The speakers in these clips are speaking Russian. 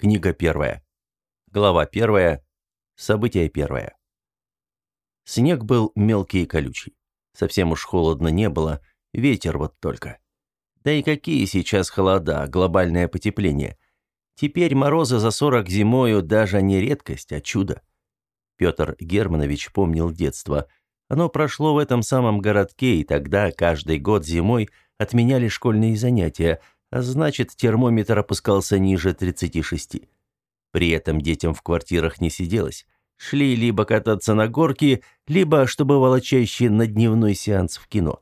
Книга первая. Глава первая. Событие первое. Снег был мелкий и колючий. Совсем уж холодно не было, ветер вот только. Да и какие сейчас холода, глобальное потепление. Теперь морозы за сорок зимою даже не редкость, а чудо. Петр Германович помнил детство. Оно прошло в этом самом городке, и тогда каждый год зимой отменяли школьные занятия – а значит, термометр опускался ниже 36. При этом детям в квартирах не сиделось. Шли либо кататься на горке, либо, что бывало чаще, на дневной сеанс в кино.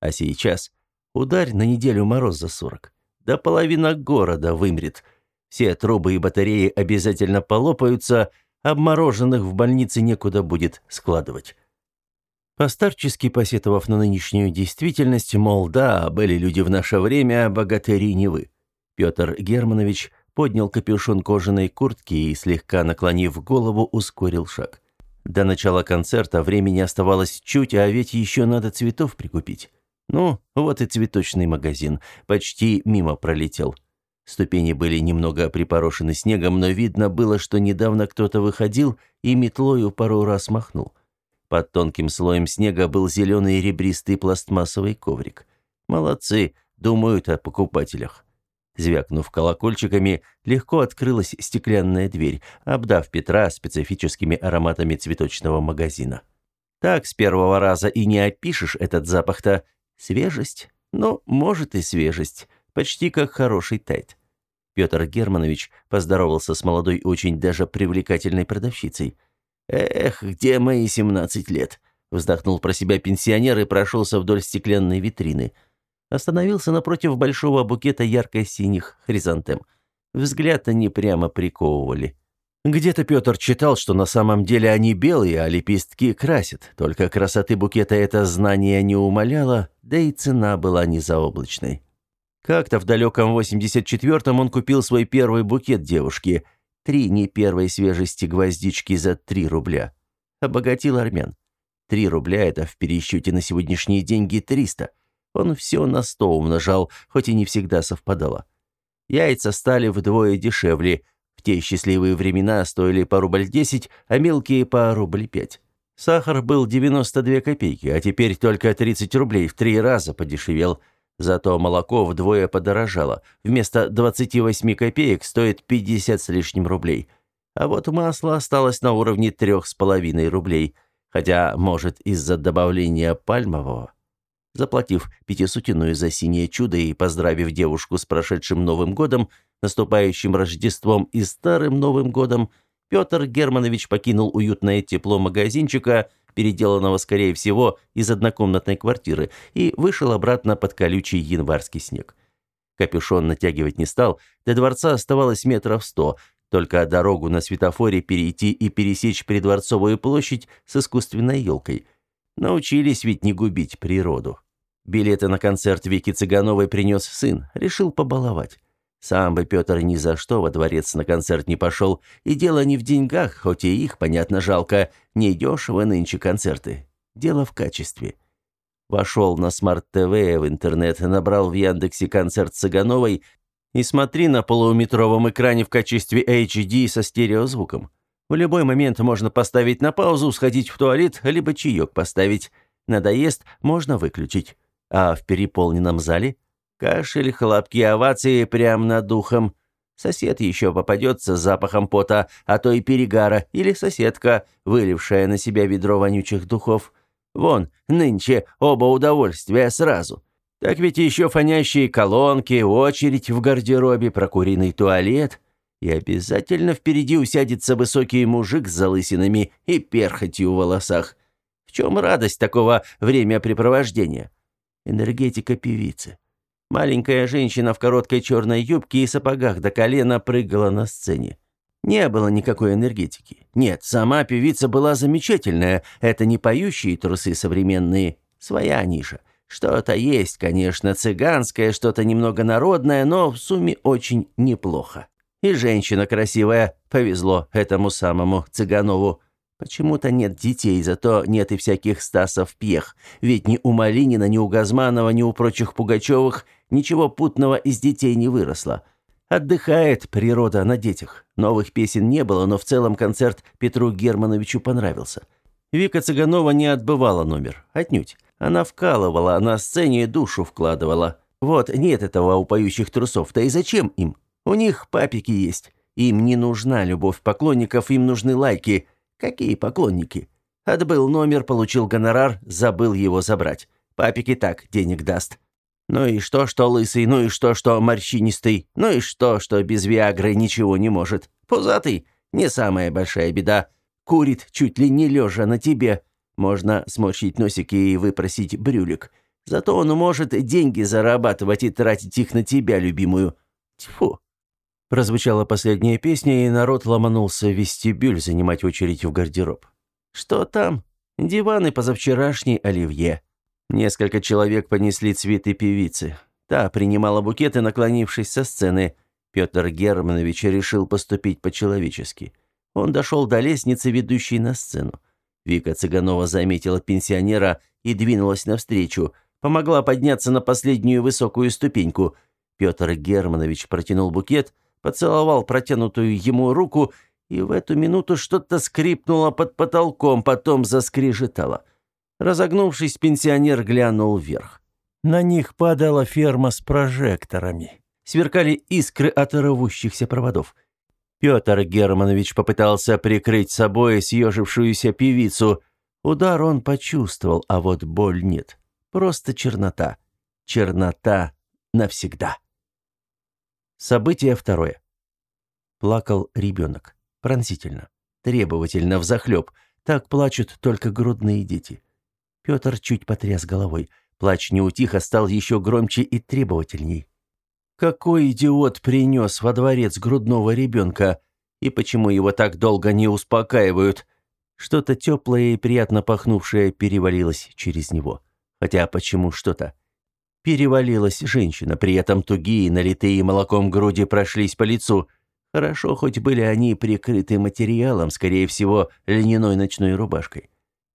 А сейчас ударь на неделю мороз за 40. Да половина города вымрет. Все трубы и батареи обязательно полопаются, обмороженных в больнице некуда будет складывать. Постарчески посетовав на нынешнюю действительность, мол, да, были люди в наше время, богатыри не вы. Петр Германович поднял капюшон кожаной куртки и, слегка наклонив голову, ускорил шаг. До начала концерта времени оставалось чуть, а ведь еще надо цветов прикупить. Ну, вот и цветочный магазин. Почти мимо пролетел. Ступени были немного припорошены снегом, но видно было, что недавно кто-то выходил и метлою пару раз махнул. Под тонким слоем снега был зеленый ребристый пластмассовый коврик. Молодцы, думают о покупателях. Звякнув колокольчиками, легко открылась стеклянная дверь, обдав Петра специфическими ароматами цветочного магазина. Так с первого раза и не опишешь этот запах-то. Свежесть? Ну, может и свежесть. Почти как хороший тайт. Петр Германович поздоровался с молодой, очень даже привлекательной продавщицей – «Эх, где мои семнадцать лет?» Вздохнул про себя пенсионер и прошелся вдоль стеклянной витрины. Остановился напротив большого букета ярко-синих хризантем. Взгляд они прямо приковывали. Где-то Петр читал, что на самом деле они белые, а лепестки красят. Только красоты букета это знание не умаляло, да и цена была не заоблачной. Как-то в далеком 84-м он купил свой первый букет девушке – Три не первой свежести гвоздички за три рубля. Обогатил армян. Три рубля – это в пересчете на сегодняшние деньги триста. Он все на сто умножал, хоть и не всегда совпадало. Яйца стали вдвое дешевле. В те счастливые времена стоили по рубль десять, а мелкие по рубль пять. Сахар был 92 копейки, а теперь только 30 рублей, в три раза подешевел – Зато молоко вдвое подорожало. Вместо 28 копеек стоит 50 с лишним рублей. А вот масло осталось на уровне трех с половиной рублей. Хотя, может, из-за добавления пальмового. Заплатив пятисутиную за синее чудо и поздравив девушку с прошедшим Новым годом, наступающим Рождеством и Старым Новым годом, Петр Германович покинул уютное тепло магазинчика – переделанного, скорее всего, из однокомнатной квартиры, и вышел обратно под колючий январский снег. Капюшон натягивать не стал, до дворца оставалось метров сто, только дорогу на светофоре перейти и пересечь придворцовую площадь с искусственной елкой. Научились ведь не губить природу. Билеты на концерт Вики Цыгановой принес сын, решил побаловать. Сам бы Петр ни за что во дворец на концерт не пошел, и дело не в деньгах, хоть и их, понятно, жалко, не дешево нынче концерты. Дело в качестве. Вошел на смарт-ТВ в интернет, набрал в Яндексе концерт Цыгановой и смотри на полуметровом экране в качестве HD со стереозвуком. В любой момент можно поставить на паузу, сходить в туалет, либо чаек поставить. Надоест, можно выключить. А в переполненном зале – Кашель, хлопки, овации прямо над ухом. Сосед еще попадется с запахом пота, а то и перегара, или соседка, вылившая на себя ведро вонючих духов. Вон, нынче оба удовольствия сразу. Так ведь еще фонящие колонки, очередь в гардеробе, прокуренный туалет. И обязательно впереди усядется высокий мужик с залысинами и перхотью в волосах. В чем радость такого времяпрепровождения? Энергетика певицы. Маленькая женщина в короткой черной юбке и сапогах до колена прыгала на сцене. Не было никакой энергетики. Нет, сама певица была замечательная. Это не поющие трусы современные. Своя ниша. Что-то есть, конечно, цыганское, что-то немного народное, но в сумме очень неплохо. И женщина красивая. Повезло этому самому Цыганову. Почему-то нет детей, зато нет и всяких Стасов Пьех. Ведь ни у Малинина, ни у Газманова, ни у прочих Пугачевых ничего путного из детей не выросло. Отдыхает природа на детях. Новых песен не было, но в целом концерт Петру Германовичу понравился. Вика Цыганова не отбывала номер. Отнюдь. Она вкалывала, на сцене душу вкладывала. Вот, нет этого у поющих трусов. Да и зачем им? У них папики есть. Им не нужна любовь поклонников, им нужны лайки. Какие поклонники? Отбыл номер, получил гонорар, забыл его забрать. Папики так денег даст. Ну и что, что лысый, ну и что, что морщинистый, ну и что, что без Виагры ничего не может. Пузатый – не самая большая беда. Курит чуть ли не лежа на тебе. Можно сморщить носик и выпросить брюлик. Зато он может деньги зарабатывать и тратить их на тебя, любимую. Тьфу. Прозвучала последняя песня, и народ ломанулся в вестибюль занимать очередь в гардероб. Что там? Диваны позавчерашней оливье. Несколько человек понесли цветы певицы. Та принимала букеты, наклонившись со сцены. Петр Германович решил поступить по-человечески. Он дошел до лестницы, ведущей на сцену. Вика Цыганова заметила пенсионера и двинулась навстречу. Помогла подняться на последнюю высокую ступеньку. Петр Германович протянул букет, поцеловал протянутую ему руку, и в эту минуту что-то скрипнуло под потолком, потом заскрежетало. Разогнувшись, пенсионер глянул вверх. На них падала ферма с прожекторами. Сверкали искры от рвущихся проводов. Петр Германович попытался прикрыть собой съежившуюся певицу. Удар он почувствовал, а вот боль нет. Просто чернота. Чернота навсегда. Событие второе. Плакал ребенок. Пронзительно. Требовательно, взахлеб. Так плачут только грудные дети. Петр чуть потряс головой. Плач не утих, а стал еще громче и требовательней. Какой идиот принес во дворец грудного ребенка? И почему его так долго не успокаивают? Что-то теплое и приятно пахнувшее перевалилось через него. Хотя почему что-то? Перевалилась женщина, при этом тугие, налитые молоком груди прошлись по лицу. Хорошо, хоть были они прикрыты материалом, скорее всего, льняной ночной рубашкой.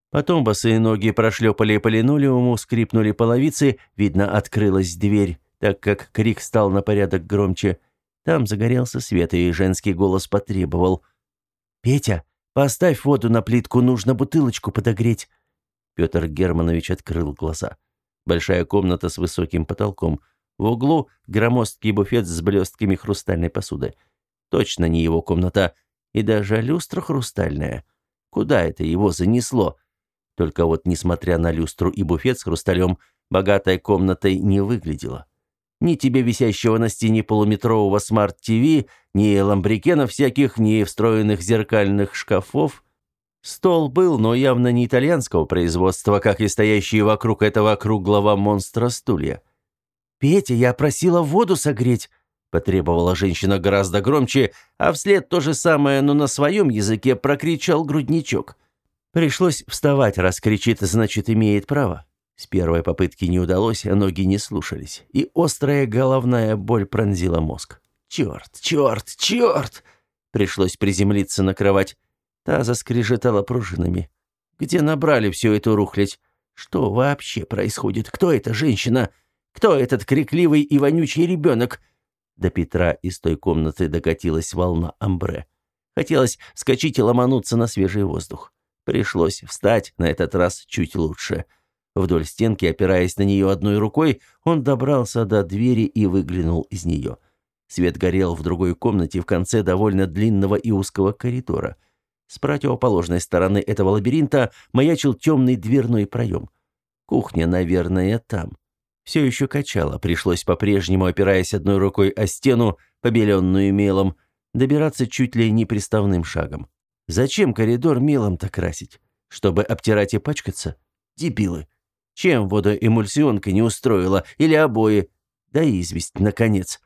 Потом босые ноги прошлепали по линолеуму, скрипнули половицы, видно, открылась дверь, так как крик стал на порядок громче. Там загорелся свет, и женский голос потребовал. «Петя, поставь воду на плитку, нужно бутылочку подогреть». Петр Германович открыл глаза. Большая комната с высоким потолком. В углу громоздкий буфет с блестками хрустальной посуды. Точно не его комната. И даже люстра хрустальная. Куда это его занесло? Только вот, несмотря на люстру и буфет с хрусталем, богатой комнатой не выглядела. Ни тебе висящего на стене полуметрового смарт-ТВ, ни ламбрекенов всяких, ни встроенных зеркальных шкафов. Стол был, но явно не итальянского производства, как и стоящие вокруг этого круглого монстра стулья. «Петя, я просила воду согреть», — потребовала женщина гораздо громче, а вслед то же самое, но на своем языке прокричал грудничок. Пришлось вставать, раз кричит, значит, имеет право. С первой попытки не удалось, а ноги не слушались, и острая головная боль пронзила мозг. «Черт, черт, черт!» Пришлось приземлиться на кровать. Та заскрежетала пружинами. «Где набрали всю эту рухлядь? Что вообще происходит? Кто эта женщина? Кто этот крикливый и вонючий ребенок?» До Петра из той комнаты докатилась волна амбре. Хотелось вскочить и ломануться на свежий воздух. Пришлось встать, на этот раз чуть лучше. Вдоль стенки, опираясь на нее одной рукой, он добрался до двери и выглянул из нее. Свет горел в другой комнате в конце довольно длинного и узкого коридора. С противоположной стороны этого лабиринта маячил темный дверной проем. Кухня, наверное, там. Все еще качало, пришлось по-прежнему, опираясь одной рукой о стену, побеленную мелом, добираться чуть ли не приставным шагом. Зачем коридор мелом-то красить? Чтобы обтирать и пачкаться? Дебилы. Чем водоэмульсионка не устроила? Или обои? Да и известь, наконец.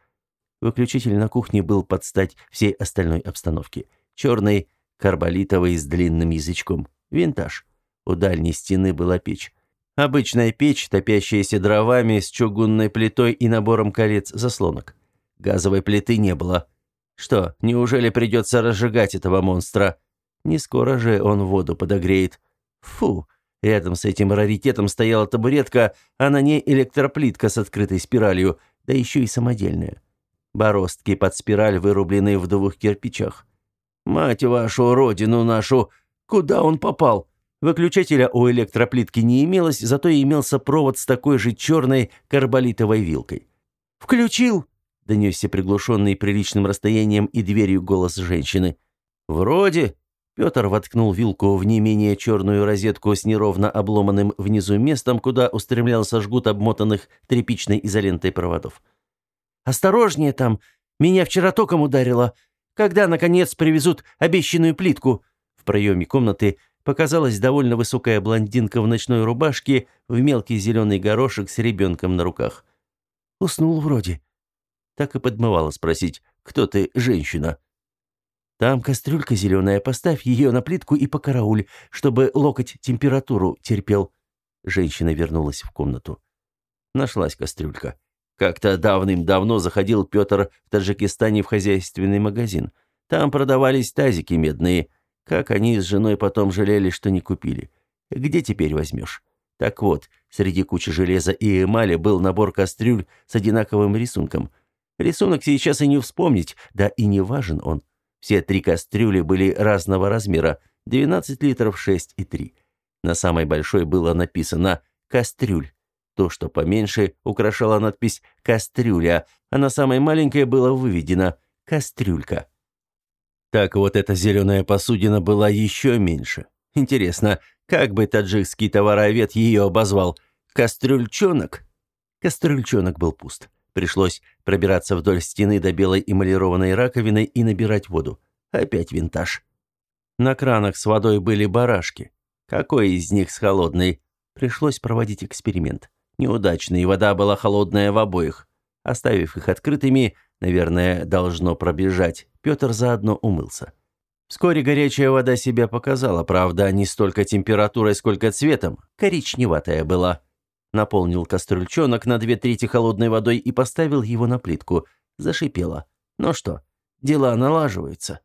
Выключитель на кухне был под стать всей остальной обстановке. Черный, карболитовый с длинным язычком. Винтаж. У дальней стены была печь. Обычная печь, топящаяся дровами, с чугунной плитой и набором колец заслонок. Газовой плиты не было. Что, неужели придется разжигать этого монстра? Не скоро же он воду подогреет. Фу, рядом с этим раритетом стояла табуретка, а на ней электроплитка с открытой спиралью, да еще и самодельная. Бороздки под спираль вырублены в двух кирпичах. «Мать вашу, родину нашу! Куда он попал?» Выключателя у электроплитки не имелось, зато имелся провод с такой же черной карболитовой вилкой. «Включил!» — донесся приглушенный приличным расстоянием и дверью голос женщины. «Вроде...» — Петр воткнул вилку в не менее черную розетку с неровно обломанным внизу местом, куда устремлялся жгут обмотанных тряпичной изолентой проводов. «Осторожнее там! Меня вчера током ударило! Когда, наконец, привезут обещанную плитку?» В проеме комнаты показалась довольно высокая блондинка в ночной рубашке в мелкий зеленый горошек с ребенком на руках. «Уснул вроде». Так и подмывала спросить, кто ты, женщина? «Там кастрюлька зеленая, поставь ее на плитку и покарауль, чтобы локоть температуру терпел». Женщина вернулась в комнату. Нашлась кастрюлька. Как-то давным-давно заходил Петр в Таджикистане в хозяйственный магазин. Там продавались тазики медные – как они с женой потом жалели, что не купили. Где теперь возьмешь? Так вот, среди кучи железа и эмали был набор кастрюль с одинаковым рисунком. Рисунок сейчас и не вспомнить, да и не важен он. Все три кастрюли были разного размера, 12 литров 6 и 3. На самой большой было написано «кастрюль». То, что поменьше, украшала надпись «кастрюля», а на самой маленькой было выведено «кастрюлька». Так вот эта зеленая посудина была еще меньше. Интересно, как бы таджикский товаровед ее обозвал? Кастрюльчонок? Кастрюльчонок был пуст. Пришлось пробираться вдоль стены до белой эмалированной раковины и набирать воду. Опять винтаж. На кранах с водой были барашки. Какой из них с холодной? Пришлось проводить эксперимент. Неудачный, вода была холодная в обоих. Оставив их открытыми, наверное, должно пробежать, Петр заодно умылся. Вскоре горячая вода себя показала, правда, не столько температурой, сколько цветом, коричневатая была. Наполнил кастрюльчонок на две трети холодной водой и поставил его на плитку. Зашипело. Ну что, дела налаживаются.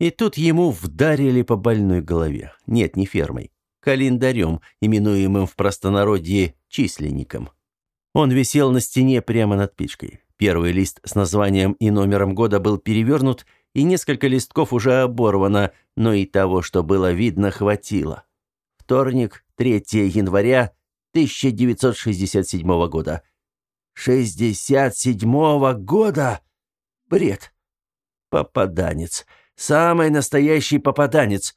И тут ему вдарили по больной голове. Нет, не фермой. Календарем, именуемым в простонародье численником. Он висел на стене прямо над печкой. Первый лист с названием и номером года был перевернут, и несколько листков уже оборвано, но и того, что было видно, хватило. Вторник, 3 января 1967 года. 67-го года? Бред. Попаданец. Самый настоящий попаданец.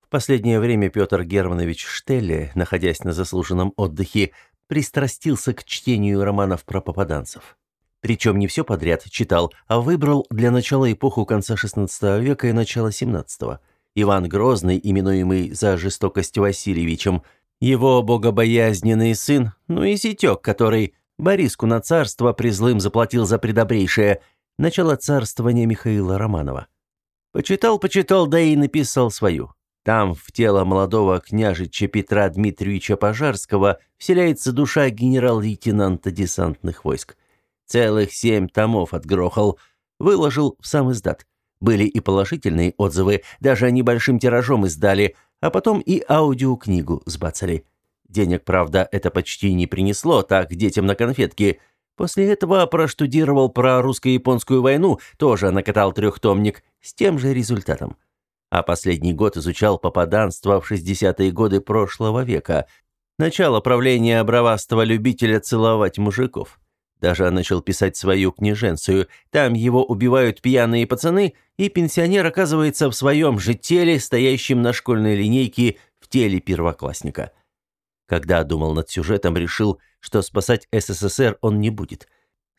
В последнее время Петр Германович Штелле, находясь на заслуженном отдыхе, пристрастился к чтению романов про попаданцев. Причем не все подряд читал, а выбрал для начала эпоху конца XVI века и начала XVII. Иван Грозный, именуемый за жестокость Васильевичем, его богобоязненный сын, ну и зятек, который Бориску на царство призлым заплатил за предобрейшее, начало царствования Михаила Романова. Почитал, почитал, да и написал свою. Там, в тело молодого княжича Петра Дмитриевича Пожарского, вселяется душа генерал-лейтенанта десантных войск. Целых семь томов отгрохал. Выложил в сам издат. Были и положительные отзывы, даже небольшим тиражом издали, а потом и аудиокнигу сбацали. Денег, правда, это почти не принесло, так детям на конфетки. После этого проштудировал про русско-японскую войну, тоже накатал трехтомник, с тем же результатом. А последний год изучал попаданство в 60-е годы прошлого века, начало правления бравастого любителя целовать мужиков. Даже начал писать свою княженцию. Там его убивают пьяные пацаны, и пенсионер оказывается в своем же теле, стоящем на школьной линейке в теле первоклассника. Когда думал над сюжетом, решил, что спасать СССР он не будет.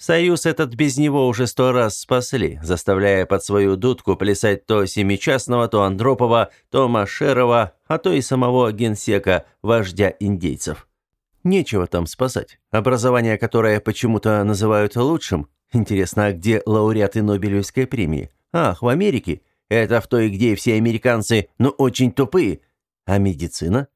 Союз этот без него уже сто раз спасли, заставляя под свою дудку плясать то Семичастного, то Андропова, то Машерова, а то и самого генсека, вождя индейцев. Нечего там спасать. Образование, которое почему-то называют лучшим. Интересно, а где лауреаты Нобелевской премии? Ах, в Америке. Это в той, где все американцы, но очень тупые. А медицина?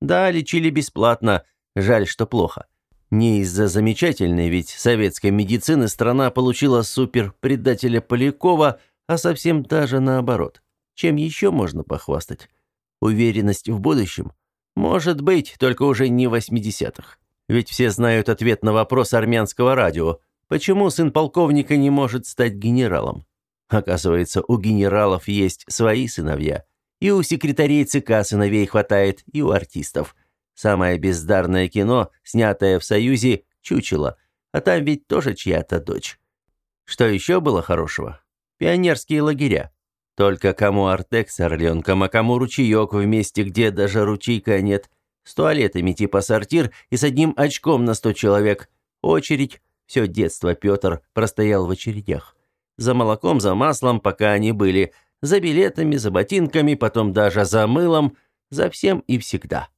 Да, лечили бесплатно. Жаль, что плохо. Не из-за замечательной, ведь советской медицины страна получила супер-предателя Полякова, а совсем даже наоборот. Чем еще можно похвастать? Уверенность в будущем – может быть, только уже не 80-х. Ведь все знают ответ на вопрос армянского радио. Почему сын полковника не может стать генералом? Оказывается, у генералов есть свои сыновья. И у секретарей ЦК сыновей хватает, и у артистов. Самое бездарное кино, снятое в Союзе, чучело. А там ведь тоже чья-то дочь. Что еще было хорошего? Пионерские лагеря. Только кому Артек с Орленком, а кому ручеек в месте, где даже ручейка нет. С туалетами типа сортир и с одним очком на сто человек. Очередь. Все детство Петр простоял в очередях. За молоком, за маслом, пока они были. За билетами, за ботинками, потом даже за мылом. За всем и всегда.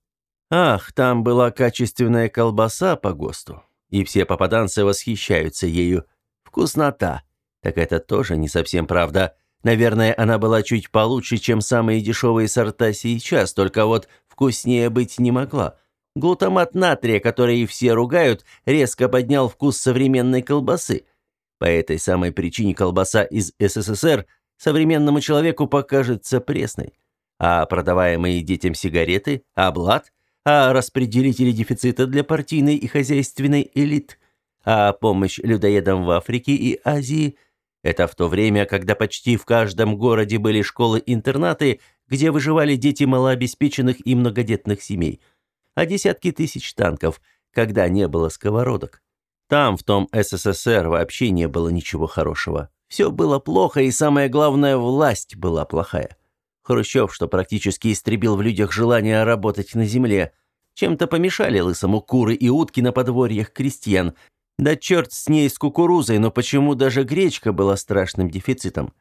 Ах, там была качественная колбаса по ГОСТу. И все попаданцы восхищаются ею. Вкуснота. Так это тоже не совсем правда. Наверное, она была чуть получше, чем самые дешевые сорта сейчас, только вот вкуснее быть не могла. Глутамат натрия, который все ругают, резко поднял вкус современной колбасы. По этой самой причине колбаса из СССР современному человеку покажется пресной. А продаваемые детям сигареты, блат, а распределители дефицита для партийной и хозяйственной элит, а помощь людоедам в Африке и Азии – это в то время, когда почти в каждом городе были школы-интернаты, где выживали дети малообеспеченных и многодетных семей, а десятки тысяч танков, когда не было сковородок. Там, в том СССР, вообще не было ничего хорошего. Все было плохо, и самое главное, власть была плохая. Хрущев, что практически истребил в людях желание работать на земле, чем-то помешали лысому куры и утки на подворьях крестьян – да черт с ней, с кукурузой, но почему даже гречка была страшным дефицитом?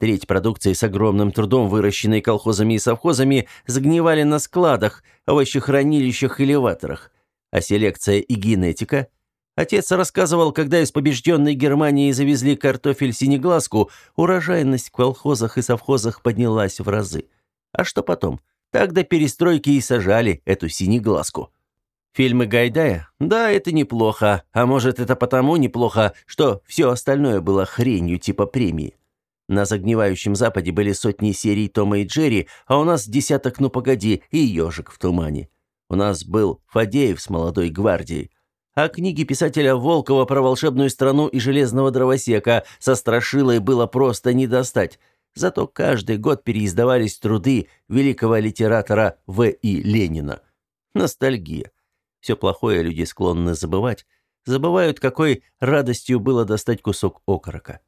Треть продукции с огромным трудом, выращенной колхозами и совхозами, загнивали на складах, овощехранилищах и элеваторах. А селекция и генетика? Отец рассказывал, когда из побежденной Германии завезли картофель-синеглазку, урожайность в колхозах и совхозах поднялась в разы. А что потом? Так до перестройки и сажали эту синеглазку. Фильмы Гайдая? Да, это неплохо. А может, это потому неплохо, что все остальное было хренью типа премии. На загнивающем Западе были сотни серий Тома и Джерри, а у нас десяток «Ну погоди» и «Ежик в тумане». У нас был Фадеев с молодой гвардией. А книги писателя Волкова про волшебную страну и железного дровосека со страшилой было просто не достать. Зато каждый год переиздавались труды великого литератора В. И. Ленина. Ностальгия. Все плохое люди склонны забывать. Забывают, какой радостью было достать кусок окорока.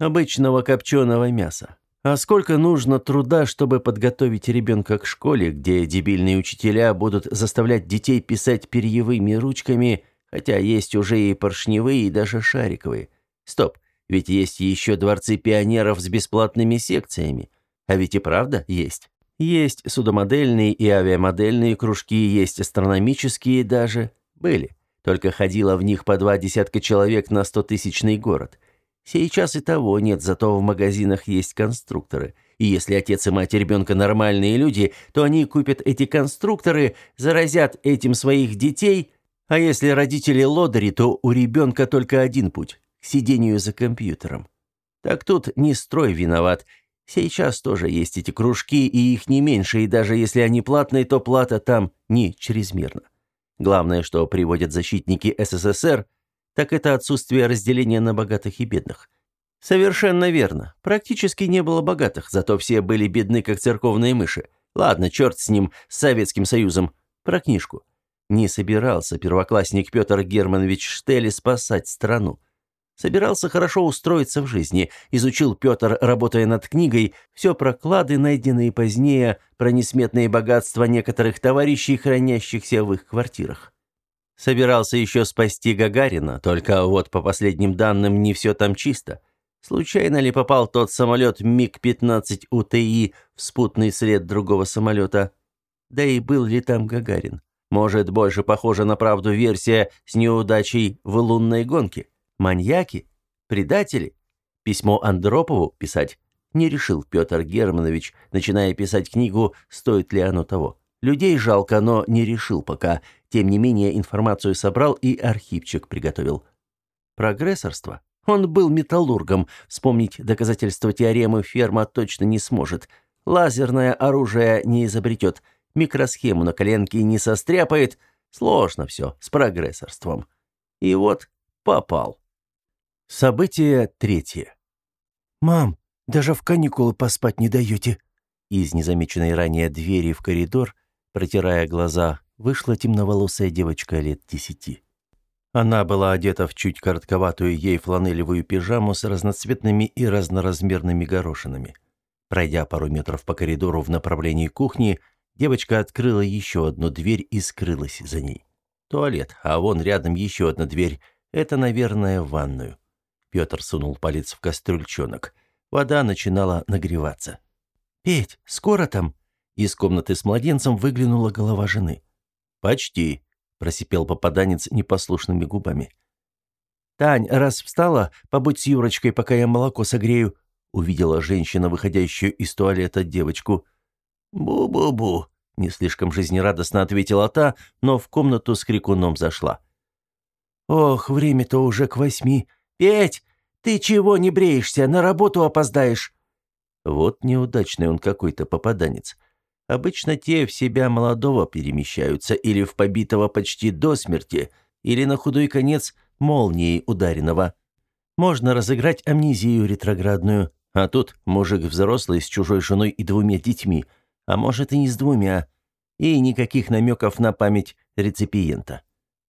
Обычного копченого мяса. А сколько нужно труда, чтобы подготовить ребенка к школе, где дебильные учителя будут заставлять детей писать перьевыми ручками, хотя есть уже и поршневые, и даже шариковые. Стоп, ведь есть еще дворцы пионеров с бесплатными секциями. А ведь и правда есть. Есть судомодельные и авиамодельные кружки, есть астрономические даже. Были. Только ходило в них по два десятка человек на стотысячный город. Сейчас и того нет, зато в магазинах есть конструкторы. И если отец и мать ребенка нормальные люди, то они купят эти конструкторы, заразят этим своих детей. А если родители лодыри, то у ребенка только один путь – к сидению за компьютером. Так тут не строй виноват – Сейчас тоже есть эти кружки, и их не меньше, и даже если они платные, то плата там не чрезмерна. Главное, что приводят защитники СССР, так это отсутствие разделения на богатых и бедных. Совершенно верно. Практически не было богатых, зато все были бедны, как церковные мыши. Ладно, черт с ним, с Советским Союзом. Про книжку. Не собирался первоклассник Петр Германович Штели спасать страну. Собирался хорошо устроиться в жизни, изучил Петр, работая над книгой, все про клады, найденные позднее, про несметные богатства некоторых товарищей, хранящихся в их квартирах. Собирался еще спасти Гагарина, только вот по последним данным не все там чисто. Случайно ли попал тот самолет МиГ-15 УТИ в спутный след другого самолета? Да и был ли там Гагарин? Может, больше похожа на правду версия с неудачей в лунной гонке? Маньяки? Предатели? Письмо Андропову писать? Не решил Петр Германович, начиная писать книгу «Стоит ли оно того?». Людей жалко, но не решил пока. Тем не менее, информацию собрал и архивчик приготовил. Прогрессорство? Он был металлургом. Вспомнить доказательства теоремы ферма точно не сможет. Лазерное оружие не изобретет. Микросхему на коленке не состряпает. Сложно все с прогрессорством. И вот попал. Событие третье. «Мам, даже в каникулы поспать не даете!» Из незамеченной ранее двери в коридор, протирая глаза, вышла темноволосая девочка лет десяти. Она была одета в чуть коротковатую ей фланелевую пижаму с разноцветными и разноразмерными горошинами. Пройдя пару метров по коридору в направлении кухни, девочка открыла еще одну дверь и скрылась за ней. Туалет, а вон рядом еще одна дверь. Это, наверное, ванную. Петр сунул палец в кастрюльчонок. Вода начинала нагреваться. «Петь, скоро там?» Из комнаты с младенцем выглянула голова жены. «Почти», — просипел попаданец непослушными губами. «Тань, раз встала, побудь с Юрочкой, пока я молоко согрею», увидела женщина, выходящую из туалета девочку. «Бу-бу-бу», — не слишком жизнерадостно ответила та, но в комнату с крикуном зашла. «Ох, время-то уже к восьми. Петь, ты чего не бреешься? На работу опоздаешь». Вот неудачный он какой-то попаданец. Обычно те в себя молодого перемещаются или в побитого почти до смерти, или на худой конец молнией ударенного. Можно разыграть амнезию ретроградную, а тут мужик взрослый с чужой женой и двумя детьми, а может и не с двумя, и никаких намеков на память реципиента.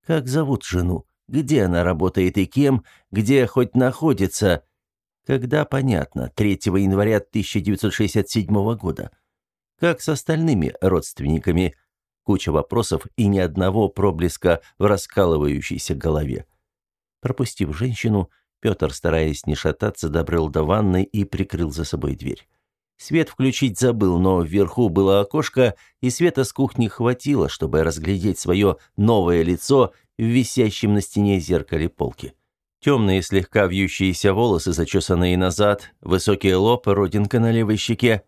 Как зовут жену? Где она работает и кем? Где хоть находится? Когда понятно, 3 января 1967 года. Как с остальными родственниками? Куча вопросов и ни одного проблеска в раскалывающейся голове. Пропустив женщину, Петр, стараясь не шататься, добрел до ванной и прикрыл за собой дверь. Свет включить забыл, но вверху было окошко, и света с кухни хватило, чтобы разглядеть свое новое лицо в висящем на стене зеркале полки. Темные слегка вьющиеся волосы, зачесанные назад, высокий лоб, родинка на левой щеке.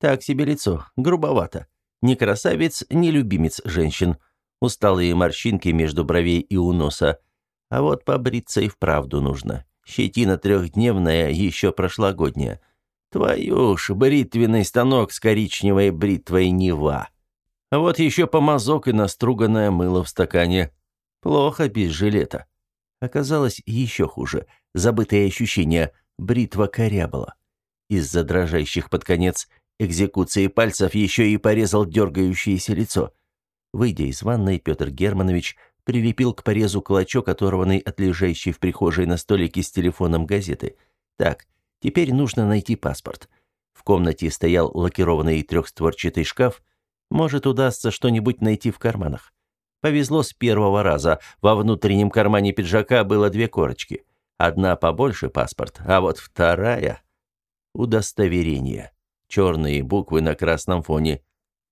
Так себе лицо, грубовато. Ни красавец, ни любимец женщин. Усталые морщинки между бровей и у носа. А вот побриться и вправду нужно. Щетина трехдневная, еще прошлогодняя. Твою ж, бритвенный станок с коричневой бритвой Нева. А вот еще помазок и наструганное мыло в стакане. Плохо без жилета. Оказалось еще хуже. Забытые ощущения. Бритва корябала. Из-за дрожащих под конец экзекуции пальцев еще и порезал дергающееся лицо. Выйдя из ванной, Петр Германович – прилепил к порезу клочок, оторванный от лежащей в прихожей на столике с телефоном газеты. Так, теперь нужно найти паспорт. В комнате стоял лакированный трехстворчатый шкаф. Может, удастся что-нибудь найти в карманах. Повезло с первого раза. Во внутреннем кармане пиджака было две корочки. Одна побольше паспорт, а вот вторая — удостоверение. Черные буквы на красном фоне.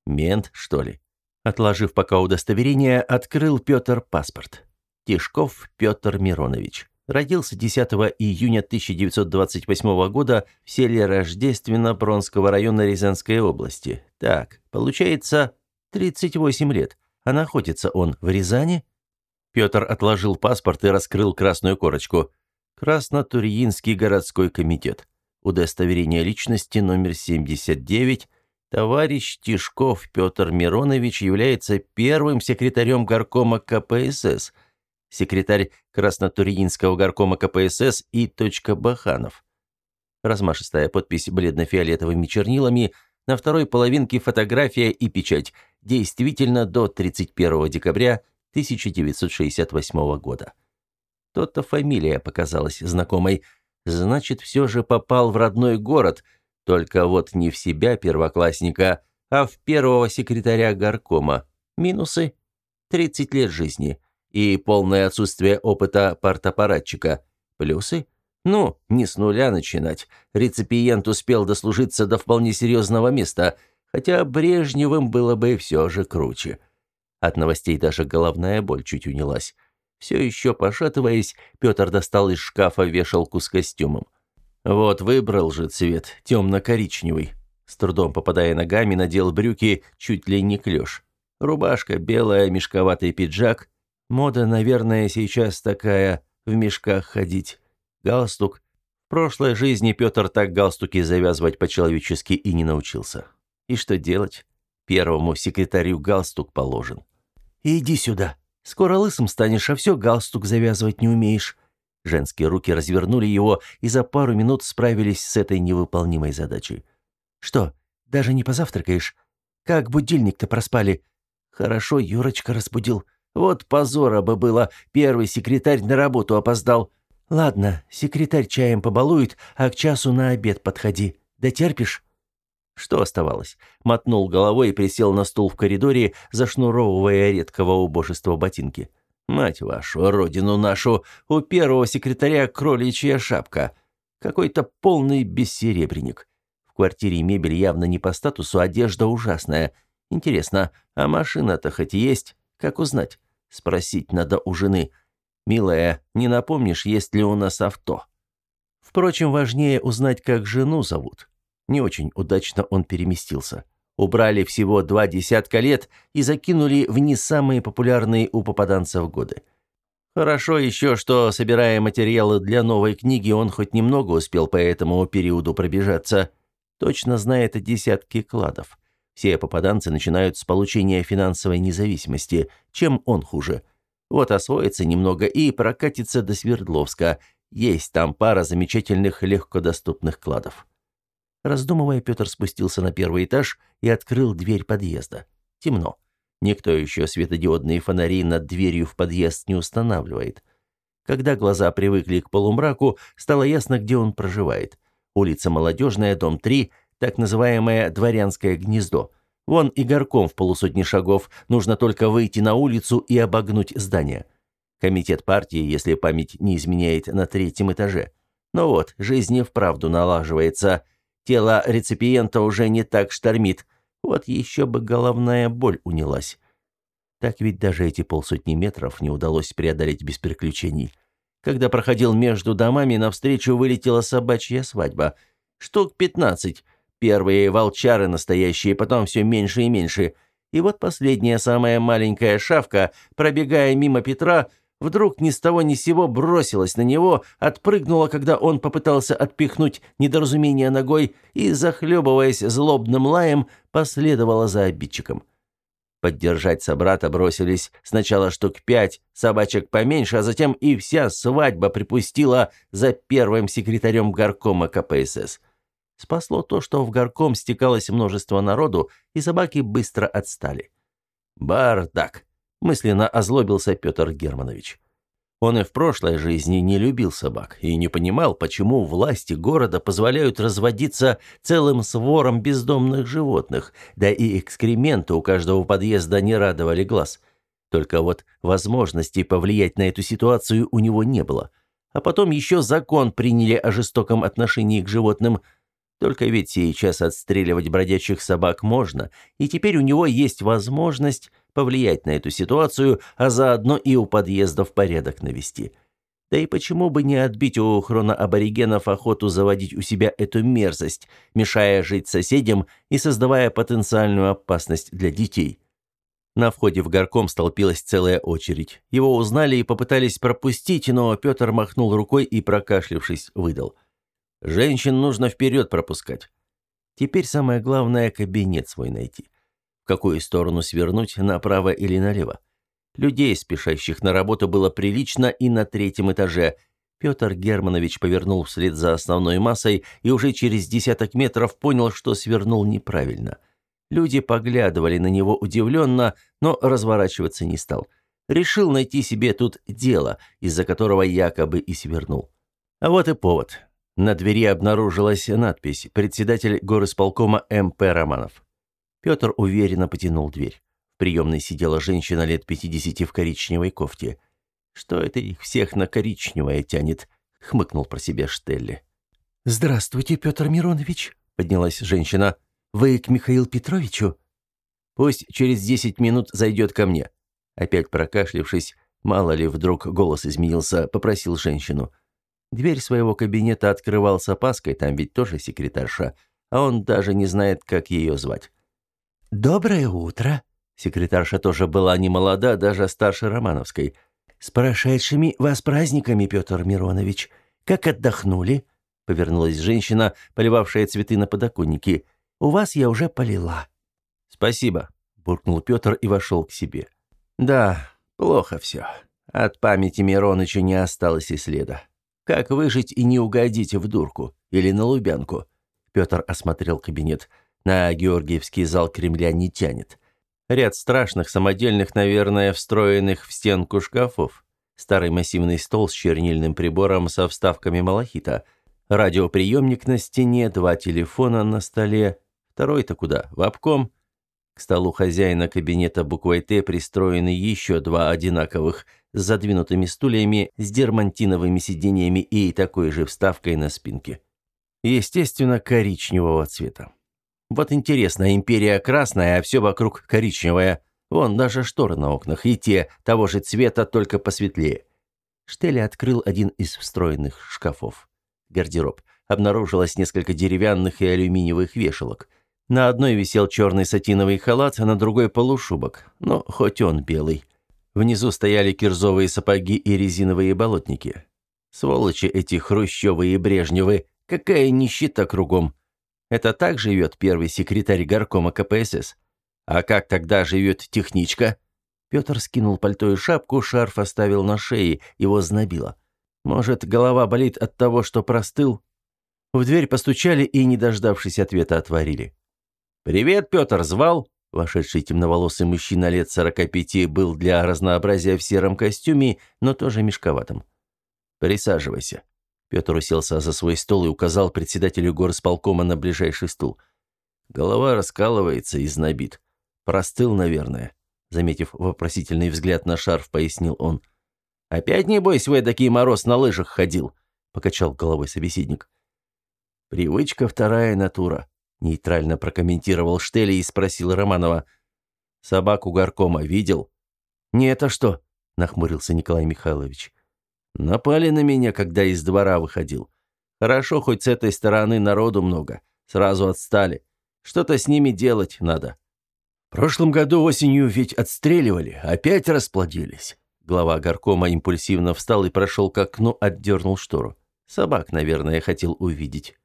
Мент, что ли? Отложив пока удостоверение, открыл Петр паспорт. Тишков Петр Миронович. Родился 10 июня 1928 года в селе Рождественно Бронского района Рязанской области. Так, получается 38 лет. А находится он в Рязани? Петр отложил паспорт и раскрыл красную корочку. Красно-Турьинский городской комитет. Удостоверение личности номер 79 Товарищ Тишков Петр Миронович является первым секретарем горкома КПСС, секретарь Краснотурьинского горкома КПСС и точка Баханов. Размашистая подпись бледно-фиолетовыми чернилами, на второй половинке фотография и печать, действительно до 31 декабря 1968 года. То-то фамилия показалась знакомой. Значит, все же попал в родной город – только вот не в себя первоклассника, а в первого секретаря горкома. Минусы – 30 лет жизни и полное отсутствие опыта партапаратчика. Плюсы – ну, не с нуля начинать. Реципиент успел дослужиться до вполне серьезного места, хотя Брежневым было бы все же круче. От новостей даже головная боль чуть унялась. Все еще пошатываясь, Петр достал из шкафа вешалку с костюмом. Вот выбрал же цвет, темно-коричневый. С трудом попадая ногами, надел брюки чуть ли не клеш. Рубашка белая, мешковатый пиджак. Мода, наверное, сейчас такая, в мешках ходить. Галстук. В прошлой жизни Петр так галстуки завязывать по-человечески и не научился. И что делать? Первому секретарю галстук положен. «Иди сюда. Скоро лысым станешь, а все галстук завязывать не умеешь». Женские руки развернули его и за пару минут справились с этой невыполнимой задачей. «Что, даже не позавтракаешь? Как будильник-то проспали?» «Хорошо, Юрочка разбудил. Вот позора бы было, первый секретарь на работу опоздал. Ладно, секретарь чаем побалует, а к часу на обед подходи. Дотерпишь?» Что оставалось? Мотнул головой и присел на стул в коридоре, зашнуровывая редкого убожества ботинки. Мать вашу, родину нашу, у первого секретаря кроличья шапка. Какой-то полный бессеребренник. В квартире мебель явно не по статусу, одежда ужасная. Интересно, а машина-то хоть есть? Как узнать? Спросить надо у жены. «Милая, не напомнишь, есть ли у нас авто?» Впрочем, важнее узнать, как жену зовут. Не очень удачно он переместился. Убрали всего два десятка лет и закинули в не самые популярные у попаданцев годы. Хорошо еще, что, собирая материалы для новой книги, он хоть немного успел по этому периоду пробежаться. Точно знает о десятке кладов. Все попаданцы начинают с получения финансовой независимости. Чем он хуже? Вот освоится немного и прокатится до Свердловска. Есть там пара замечательных легкодоступных кладов. Раздумывая, Петр спустился на первый этаж и открыл дверь подъезда. Темно. Никто еще светодиодные фонари над дверью в подъезд не устанавливает. Когда глаза привыкли к полумраку, стало ясно, где он проживает. Улица Молодежная, дом 3, так называемое «Дворянское гнездо». Вон и горком в полусотни шагов, нужно только выйти на улицу и обогнуть здание. Комитет партии, если память не изменяет, на третьем этаже. Но вот, жизнь и вправду налаживается – Тело реципиента уже не так штормит. Вот еще бы головная боль унялась. Так ведь даже эти полсотни метров не удалось преодолеть без приключений. Когда проходил между домами, навстречу вылетела собачья свадьба. Штук пятнадцать. Первые волчары настоящие, потом все меньше и меньше. И вот последняя самая маленькая шавка, пробегая мимо Петра, вдруг ни с того ни с сего бросилась на него, отпрыгнула, когда он попытался отпихнуть недоразумение ногой и, захлебываясь злобным лаем, последовала за обидчиком. Поддержать собрата бросились сначала штук пять, собачек поменьше, а затем и вся свадьба припустила за первым секретарем горкома КПСС. Спасло то, что в горком стекалось множество народу, и собаки быстро отстали. «Бардак!» мысленно озлобился Петр Германович. Он и в прошлой жизни не любил собак и не понимал, почему власти города позволяют разводиться целым свором бездомных животных, да и экскременты у каждого подъезда не радовали глаз. Только вот возможности повлиять на эту ситуацию у него не было. А потом еще закон приняли о жестоком отношении к животным. Только ведь сейчас отстреливать бродячих собак можно, и теперь у него есть возможность повлиять на эту ситуацию, а заодно и у подъездов порядок навести. Да и почему бы не отбить у хроноаборигенов охоту заводить у себя эту мерзость, мешая жить соседям и создавая потенциальную опасность для детей? На входе в горком столпилась целая очередь. Его узнали и попытались пропустить, но Петр махнул рукой и, прокашлявшись, выдал. «Женщин нужно вперед пропускать. Теперь самое главное – кабинет свой найти какую сторону свернуть, направо или налево. Людей, спешащих на работу, было прилично и на третьем этаже. Петр Германович повернул вслед за основной массой и уже через десяток метров понял, что свернул неправильно. Люди поглядывали на него удивленно, но разворачиваться не стал. Решил найти себе тут дело, из-за которого якобы и свернул. А вот и повод. На двери обнаружилась надпись «Председатель горисполкома М.П. Романов». Петр уверенно потянул дверь. В приемной сидела женщина лет пятидесяти в коричневой кофте. «Что это их всех на коричневое тянет?» — хмыкнул про себя Штелле. «Здравствуйте, Петр Миронович», — поднялась женщина. «Вы к Михаилу Петровичу?» «Пусть через десять минут зайдет ко мне». Опять прокашлившись, мало ли вдруг голос изменился, попросил женщину. Дверь своего кабинета открывал с опаской, там ведь тоже секретарша, а он даже не знает, как ее звать. «Доброе утро!» Секретарша тоже была не молода, даже старше Романовской. «С прошедшими вас праздниками, Петр Миронович! Как отдохнули?» Повернулась женщина, поливавшая цветы на подоконнике. «У вас я уже полила». «Спасибо», — буркнул Петр и вошел к себе. «Да, плохо все. От памяти Мироныча не осталось и следа. Как выжить и не угодить в дурку или на Лубянку? Петр осмотрел кабинет. На Георгиевский зал Кремля не тянет. Ряд страшных, самодельных, наверное, встроенных в стенку шкафов. Старый массивный стол с чернильным прибором со вставками малахита. Радиоприемник на стене, два телефона на столе. Второй-то куда? В обком? К столу хозяина кабинета буквой «Т» пристроены еще два одинаковых с задвинутыми стульями, с дермантиновыми сиденьями и такой же вставкой на спинке. Естественно, коричневого цвета. Вот интересно, империя красная, а все вокруг коричневое. Вон даже шторы на окнах, и те того же цвета, только посветлее. Штелли открыл один из встроенных шкафов. Гардероб. Обнаружилось несколько деревянных и алюминиевых вешалок. На одной висел черный сатиновый халат, а на другой полушубок. Но хоть он белый. Внизу стояли кирзовые сапоги и резиновые болотники. Сволочи эти Хрущевы и Брежневы. Какая нищета кругом. Это так живет первый секретарь горкома КПСС. А как тогда живет техничка? Петр скинул пальто и шапку, шарф оставил на шее, его знобило. Может, голова болит от того, что простыл? В дверь постучали и, не дождавшись ответа, отворили. «Привет, Петр, звал?» Вошедший темноволосый мужчина лет сорока пяти был для разнообразия в сером костюме, но тоже мешковатым. «Присаживайся». Петр уселся за свой стол и указал председателю горсполкома на ближайший стул. Голова раскалывается и знобит. Простыл, наверное. Заметив вопросительный взгляд на шарф, пояснил он. «Опять, небось, вы такие мороз на лыжах ходил?» — покачал головой собеседник. «Привычка вторая натура», — нейтрально прокомментировал Штели и спросил Романова. «Собаку горкома видел?» «Не это что?» — нахмурился Николай Михайлович. Напали на меня, когда из двора выходил. Хорошо, хоть с этой стороны народу много. Сразу отстали. Что-то с ними делать надо. В прошлом году осенью ведь отстреливали, опять расплодились. Глава горкома импульсивно встал и прошел к окну, отдернул штору. Собак, наверное, хотел увидеть.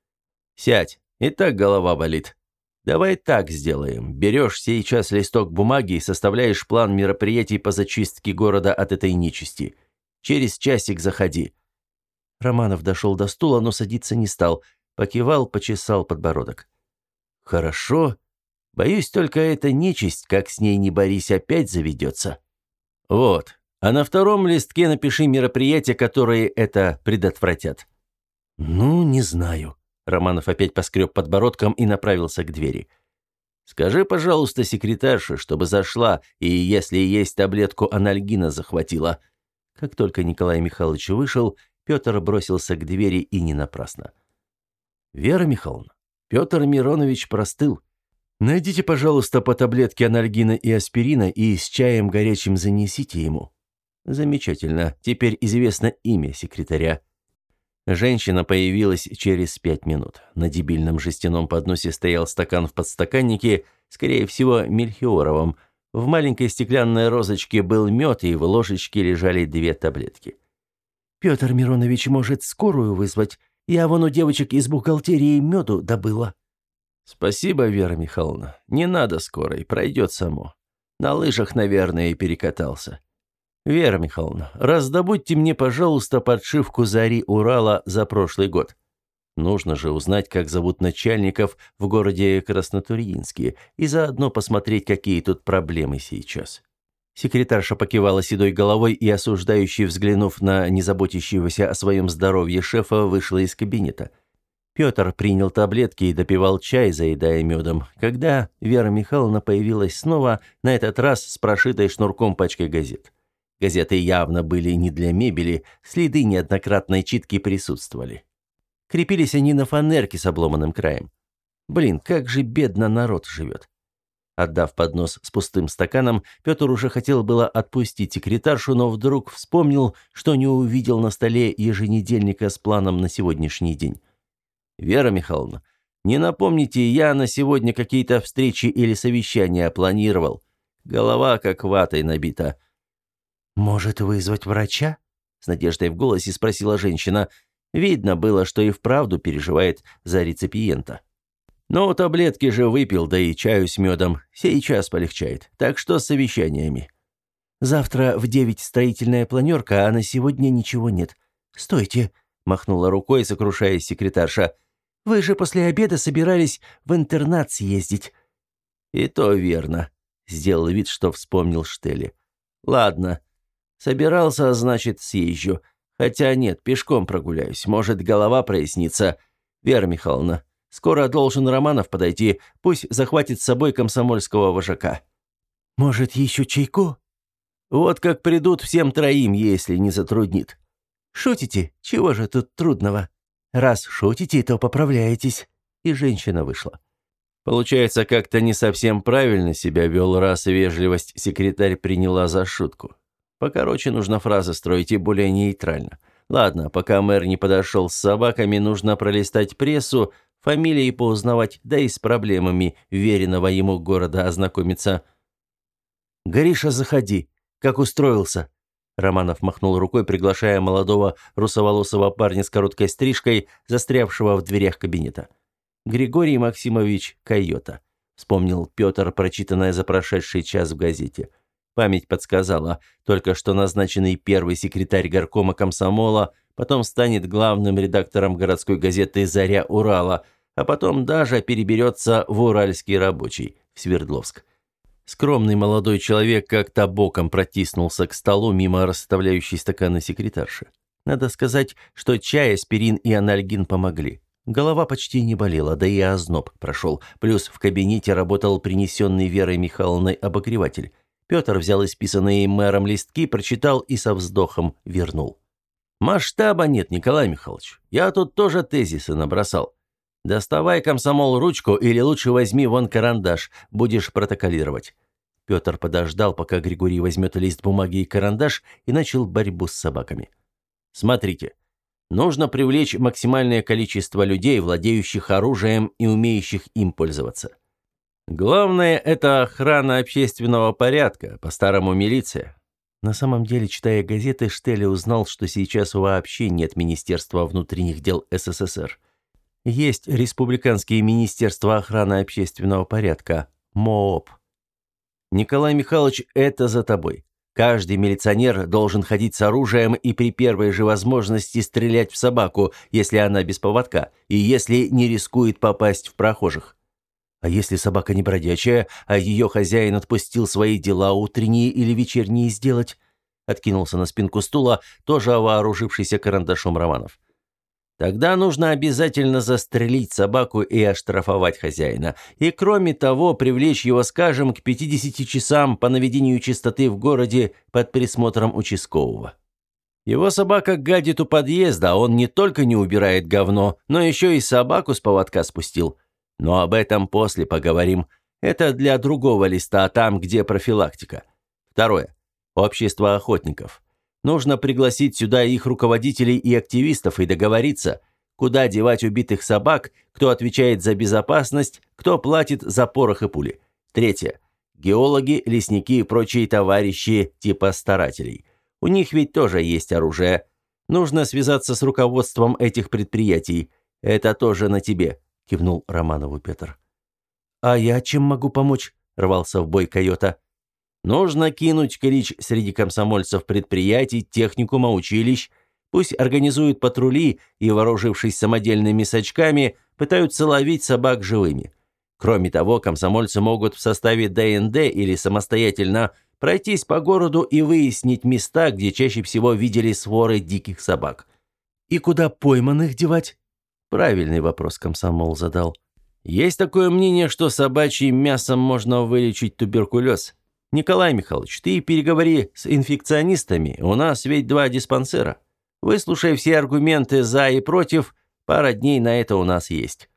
«Сядь, и так голова болит. Давай так сделаем. Берешь сейчас листок бумаги и составляешь план мероприятий по зачистке города от этой нечисти. Через часик заходи». Романов дошел до стула, но садиться не стал. Покивал, почесал подбородок. «Хорошо. Боюсь, только эта нечисть, как с ней не борись, опять заведется». «Вот. А на втором листке напиши мероприятия, которые это предотвратят». «Ну, не знаю». Романов опять поскреб подбородком и направился к двери. «Скажи, пожалуйста, секретарше, чтобы зашла, и, если есть таблетку анальгина, захватила». Как только Николай Михайлович вышел, Петр бросился к двери и не напрасно. «Вера Михайловна, Петр Миронович простыл. Найдите, пожалуйста, по таблетке анальгина и аспирина и с чаем горячим занесите ему». «Замечательно. Теперь известно имя секретаря». Женщина появилась через пять минут. На дебильном жестяном подносе стоял стакан в подстаканнике, скорее всего, мельхиоровом – в маленькой стеклянной розочке был мед, и в ложечке лежали две таблетки. «Петр Миронович может скорую вызвать. Я вон у девочек из бухгалтерии меду добыла». «Спасибо, Вера Михайловна. Не надо скорой, пройдет само. На лыжах, наверное, и перекатался. Вера Михайловна, раздобудьте мне, пожалуйста, подшивку «Зари Урала» за прошлый год. Нужно же узнать, как зовут начальников в городе Краснотурьинске, и заодно посмотреть, какие тут проблемы сейчас. Секретарша покивала седой головой и, осуждающий взглянув на незаботящегося о своем здоровье шефа, вышла из кабинета. Петр принял таблетки и допивал чай, заедая медом, когда Вера Михайловна появилась снова, на этот раз с прошитой шнурком пачкой газет. Газеты явно были не для мебели, следы неоднократной читки присутствовали. Крепились они на фанерке с обломанным краем. Блин, как же бедно народ живет. Отдав поднос с пустым стаканом, Петр уже хотел было отпустить секретаршу, но вдруг вспомнил, что не увидел на столе еженедельника с планом на сегодняшний день. «Вера Михайловна, не напомните, я на сегодня какие-то встречи или совещания планировал. Голова как ватой набита». «Может, вызвать врача?» — с надеждой в голосе спросила женщина. Видно было, что и вправду переживает за реципиента. Но таблетки же выпил, да и чаю с медом. Сейчас полегчает. Так что с совещаниями. Завтра в девять строительная планерка, а на сегодня ничего нет. Стойте. махнула рукой, сокрушаясь секретарша. «Вы же после обеда собирались в интернат съездить». «И то верно», — сделал вид, что вспомнил Штели. «Ладно. Собирался, значит, съезжу. Хотя нет, пешком прогуляюсь. Может, голова прояснится. Вера Михайловна, скоро должен Романов подойти. Пусть захватит с собой комсомольского вожака». «Может, еще чайку?» «Вот как придут всем троим, если не затруднит». «Шутите? Чего же тут трудного? Раз шутите, то поправляетесь». И женщина вышла. Получается, как-то не совсем правильно себя вел, раз вежливость секретарь приняла за шутку. Покороче нужно фразы строить и более нейтрально. Ладно, пока мэр не подошел с собаками, нужно пролистать прессу, фамилии поузнавать, да и с проблемами веренного ему города ознакомиться. «Гриша, заходи. Как устроился?» Романов махнул рукой, приглашая молодого русоволосого парня с короткой стрижкой, застрявшего в дверях кабинета. «Григорий Максимович Койота», — вспомнил Петр, прочитанное за прошедший час в газете. Память подсказала, только что назначенный первый секретарь горкома комсомола потом станет главным редактором городской газеты «Заря Урала», а потом даже переберется в «Уральский рабочий» в Свердловск. Скромный молодой человек как-то боком протиснулся к столу мимо расставляющей стаканы секретарши. Надо сказать, что чай, аспирин и анальгин помогли. Голова почти не болела, да и озноб прошел. Плюс в кабинете работал принесенный Верой Михайловной обогреватель. Петр взял исписанные мэром листки, прочитал и со вздохом вернул. «Масштаба нет, Николай Михайлович. Я тут тоже тезисы набросал. «Доставай, комсомол, ручку или лучше возьми вон карандаш, будешь протоколировать». Петр подождал, пока Григорий возьмет лист бумаги и карандаш, и начал борьбу с собаками. «Смотрите. Нужно привлечь максимальное количество людей, владеющих оружием и умеющих им пользоваться. Главное – это охрана общественного порядка, по-старому милиция». На самом деле, читая газеты, Штелли узнал, что сейчас вообще нет Министерства внутренних дел СССР – есть Республиканские министерства охраны общественного порядка, МООП. Николай Михайлович, это за тобой. Каждый милиционер должен ходить с оружием и при первой же возможности стрелять в собаку, если она без поводка, и если не рискует попасть в прохожих. А если собака не бродячая, а ее хозяин отпустил свои дела утренние или вечерние сделать? Откинулся на спинку стула, тоже вооружившийся карандашом Романов. Тогда нужно обязательно застрелить собаку и оштрафовать хозяина. И кроме того, привлечь его, скажем, к 50 часам по наведению чистоты в городе под присмотром участкового. Его собака гадит у подъезда, а он не только не убирает говно, но еще и собаку с поводка спустил. Но об этом после поговорим. Это для другого листа, там, где профилактика. Второе. Общество охотников. Нужно пригласить сюда их руководителей и активистов и договориться, куда девать убитых собак, кто отвечает за безопасность, кто платит за порох и пули. Третье. Геологи, лесники и прочие товарищи типа старателей. У них ведь тоже есть оружие. Нужно связаться с руководством этих предприятий. Это тоже на тебе, кивнул Романову Петр. А я чем могу помочь? рвался в бой Койота. Нужно кинуть клич среди комсомольцев предприятий, техникума, училищ. Пусть организуют патрули и, вооружившись самодельными сачками, пытаются ловить собак живыми. Кроме того, комсомольцы могут в составе ДНД или самостоятельно пройтись по городу и выяснить места, где чаще всего видели своры диких собак. И куда пойманных девать? Правильный вопрос комсомол задал. Есть такое мнение, что собачьим мясом можно вылечить туберкулез. «Николай Михайлович, ты переговори с инфекционистами, у нас ведь два диспансера. Выслушай все аргументы «за» и «против», пара дней на это у нас есть.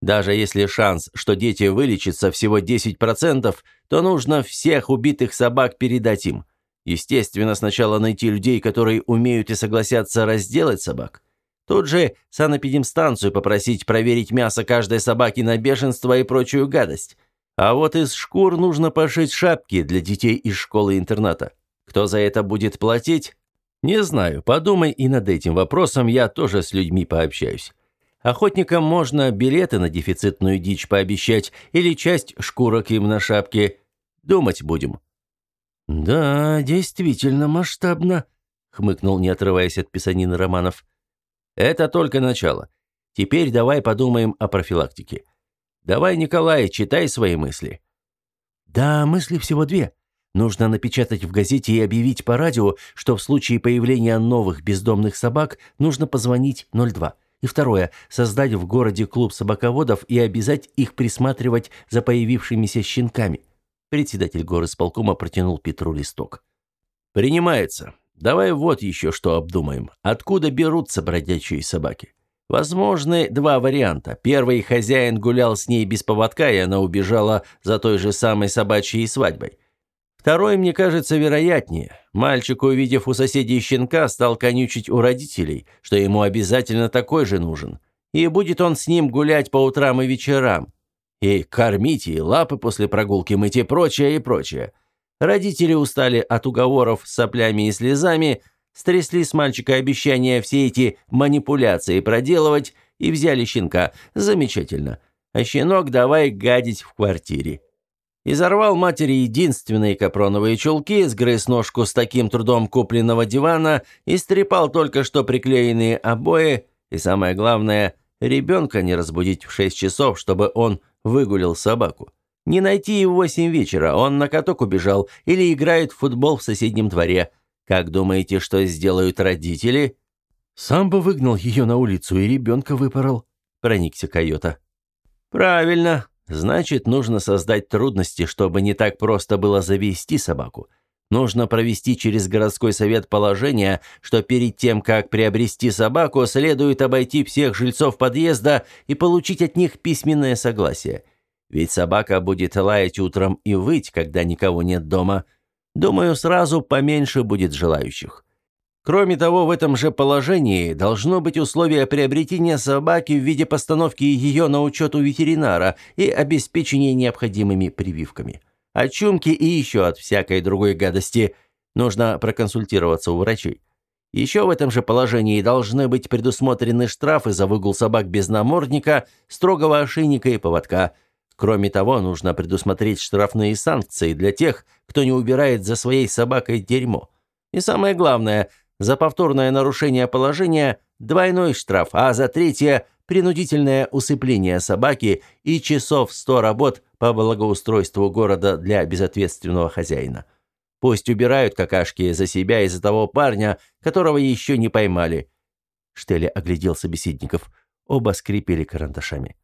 Даже если шанс, что дети вылечатся всего 10%, то нужно всех убитых собак передать им. Естественно, сначала найти людей, которые умеют и согласятся разделать собак. Тут же санэпидемстанцию попросить проверить мясо каждой собаки на бешенство и прочую гадость. А вот из шкур нужно пошить шапки для детей из школы-интерната. Кто за это будет платить? Не знаю, подумай и над этим вопросом, я тоже с людьми пообщаюсь. Охотникам можно билеты на дефицитную дичь пообещать или часть шкурок им на шапке. Думать будем». «Да, действительно масштабно», — хмыкнул, не отрываясь от писанины романов. Это только начало. Теперь давай подумаем о профилактике. Давай, Николай, читай свои мысли. Да, мысли всего две. Нужно напечатать в газете и объявить по радио, что в случае появления новых бездомных собак нужно позвонить 02. И второе создать в городе клуб собаководов и обязать их присматривать за появившимися щенками. Председатель горосполкома протянул Петру листок. Принимается. Давай вот еще что обдумаем. Откуда берутся бродячие собаки? Возможны два варианта. Первый хозяин гулял с ней без поводка, и она убежала за той же самой собачьей свадьбой. Второй, мне кажется, вероятнее. Мальчик, увидев у соседей щенка, стал конючить у родителей, что ему обязательно такой же нужен. И будет он с ним гулять по утрам и вечерам. И кормить, и лапы после прогулки мыть и прочее, и прочее. Родители устали от уговоров с соплями и слезами, стрясли с мальчика обещания все эти манипуляции проделывать и взяли щенка. Замечательно. А щенок давай гадить в квартире. Изорвал матери единственные капроновые чулки, сгрыз ножку с таким трудом купленного дивана, истрепал только что приклеенные обои и, самое главное, ребенка не разбудить в шесть часов, чтобы он выгулил собаку. Не найти его в восемь вечера, он на каток убежал или играет в футбол в соседнем дворе. Как думаете, что сделают родители? Сам бы выгнал ее на улицу и ребенка выпорол, проникся койота. Правильно, Значит, нужно создать трудности, чтобы не так просто было завести собаку. Нужно провести через городской совет положение, что перед тем, как приобрести собаку, следует обойти всех жильцов подъезда и получить от них письменное согласие. Ведь собака будет лаять утром и выть, когда никого нет дома. Думаю, сразу поменьше будет желающих. Кроме того, в этом же положении должно быть условие приобретения собаки в виде постановки ее на учет у ветеринара и обеспечения необходимыми прививками. От чумки и еще от всякой другой гадости нужно проконсультироваться у врачей. Еще в этом же положении должны быть предусмотрены штрафы за выгул собак без намордника, строгого ошейника и поводка. Кроме того, нужно предусмотреть штрафные санкции для тех, кто не убирает за своей собакой дерьмо. И самое главное – за повторное нарушение положения – двойной штраф, а за третье – принудительное усыпление собаки и часов 100 работ по благоустройству города для безответственного хозяина. Пусть убирают какашки за себя и за того парня, которого еще не поймали. Штеля оглядел собеседников. Оба скрипели карандашами.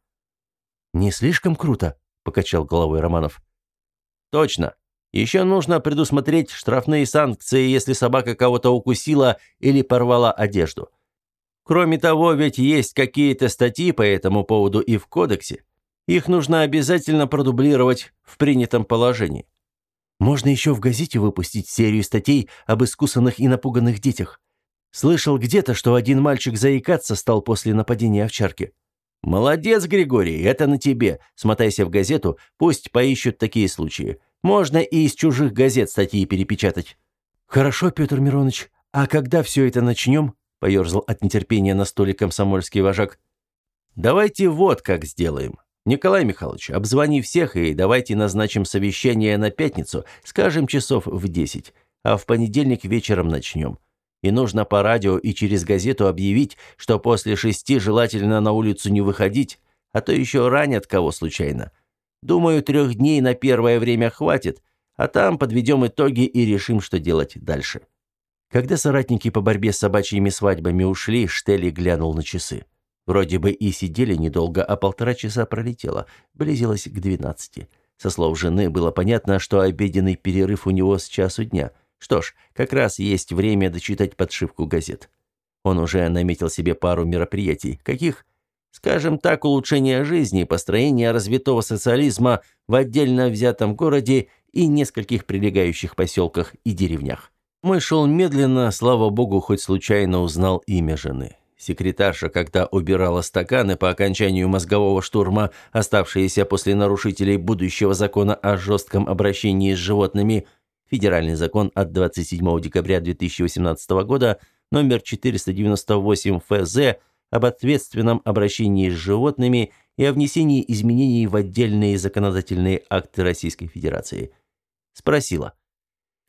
«Не слишком круто?» – покачал головой Романов. «Точно. Еще нужно предусмотреть штрафные санкции, если собака кого-то укусила или порвала одежду. Кроме того, ведь есть какие-то статьи по этому поводу и в кодексе. Их нужно обязательно продублировать в принятом положении. Можно еще в газете выпустить серию статей об искусанных и напуганных детях. Слышал где-то, что один мальчик заикаться стал после нападения овчарки. Молодец, Григорий, это на тебе. Смотайся в газету, пусть поищут такие случаи. Можно и из чужих газет статьи перепечатать». «Хорошо, Петр Миронович. А когда все это начнем?» — поерзал от нетерпения на столе комсомольский вожак. «Давайте вот как сделаем. Николай Михайлович, обзвони всех и давайте назначим совещание на пятницу, скажем, часов в десять, а в понедельник вечером начнем. И нужно по радио и через газету объявить, что после шести желательно на улицу не выходить, а то еще ранят кого случайно. Думаю, трех дней на первое время хватит, а там подведем итоги и решим, что делать дальше». Когда соратники по борьбе с собачьими свадьбами ушли, Штели глянул на часы. Вроде бы и сидели недолго, а полтора часа пролетело, близилось к двенадцати. Со слов жены было понятно, что обеденный перерыв у него с часу дня. Что ж, как раз есть время дочитать подшивку газет. Он уже наметил себе пару мероприятий. Каких? Скажем так, улучшение жизни построение развитого социализма в отдельно взятом городе и нескольких прилегающих поселках и деревнях. Мой шел медленно, слава богу, хоть случайно узнал имя жены. Секретарша, когда убирала стаканы по окончанию мозгового штурма, оставшиеся после нарушителей будущего закона о жестком обращении с животными, федеральный закон от 27 декабря 2018 года, номер 498 ФЗ, об ответственном обращении с животными и о внесении изменений в отдельные законодательные акты Российской Федерации. Спросила.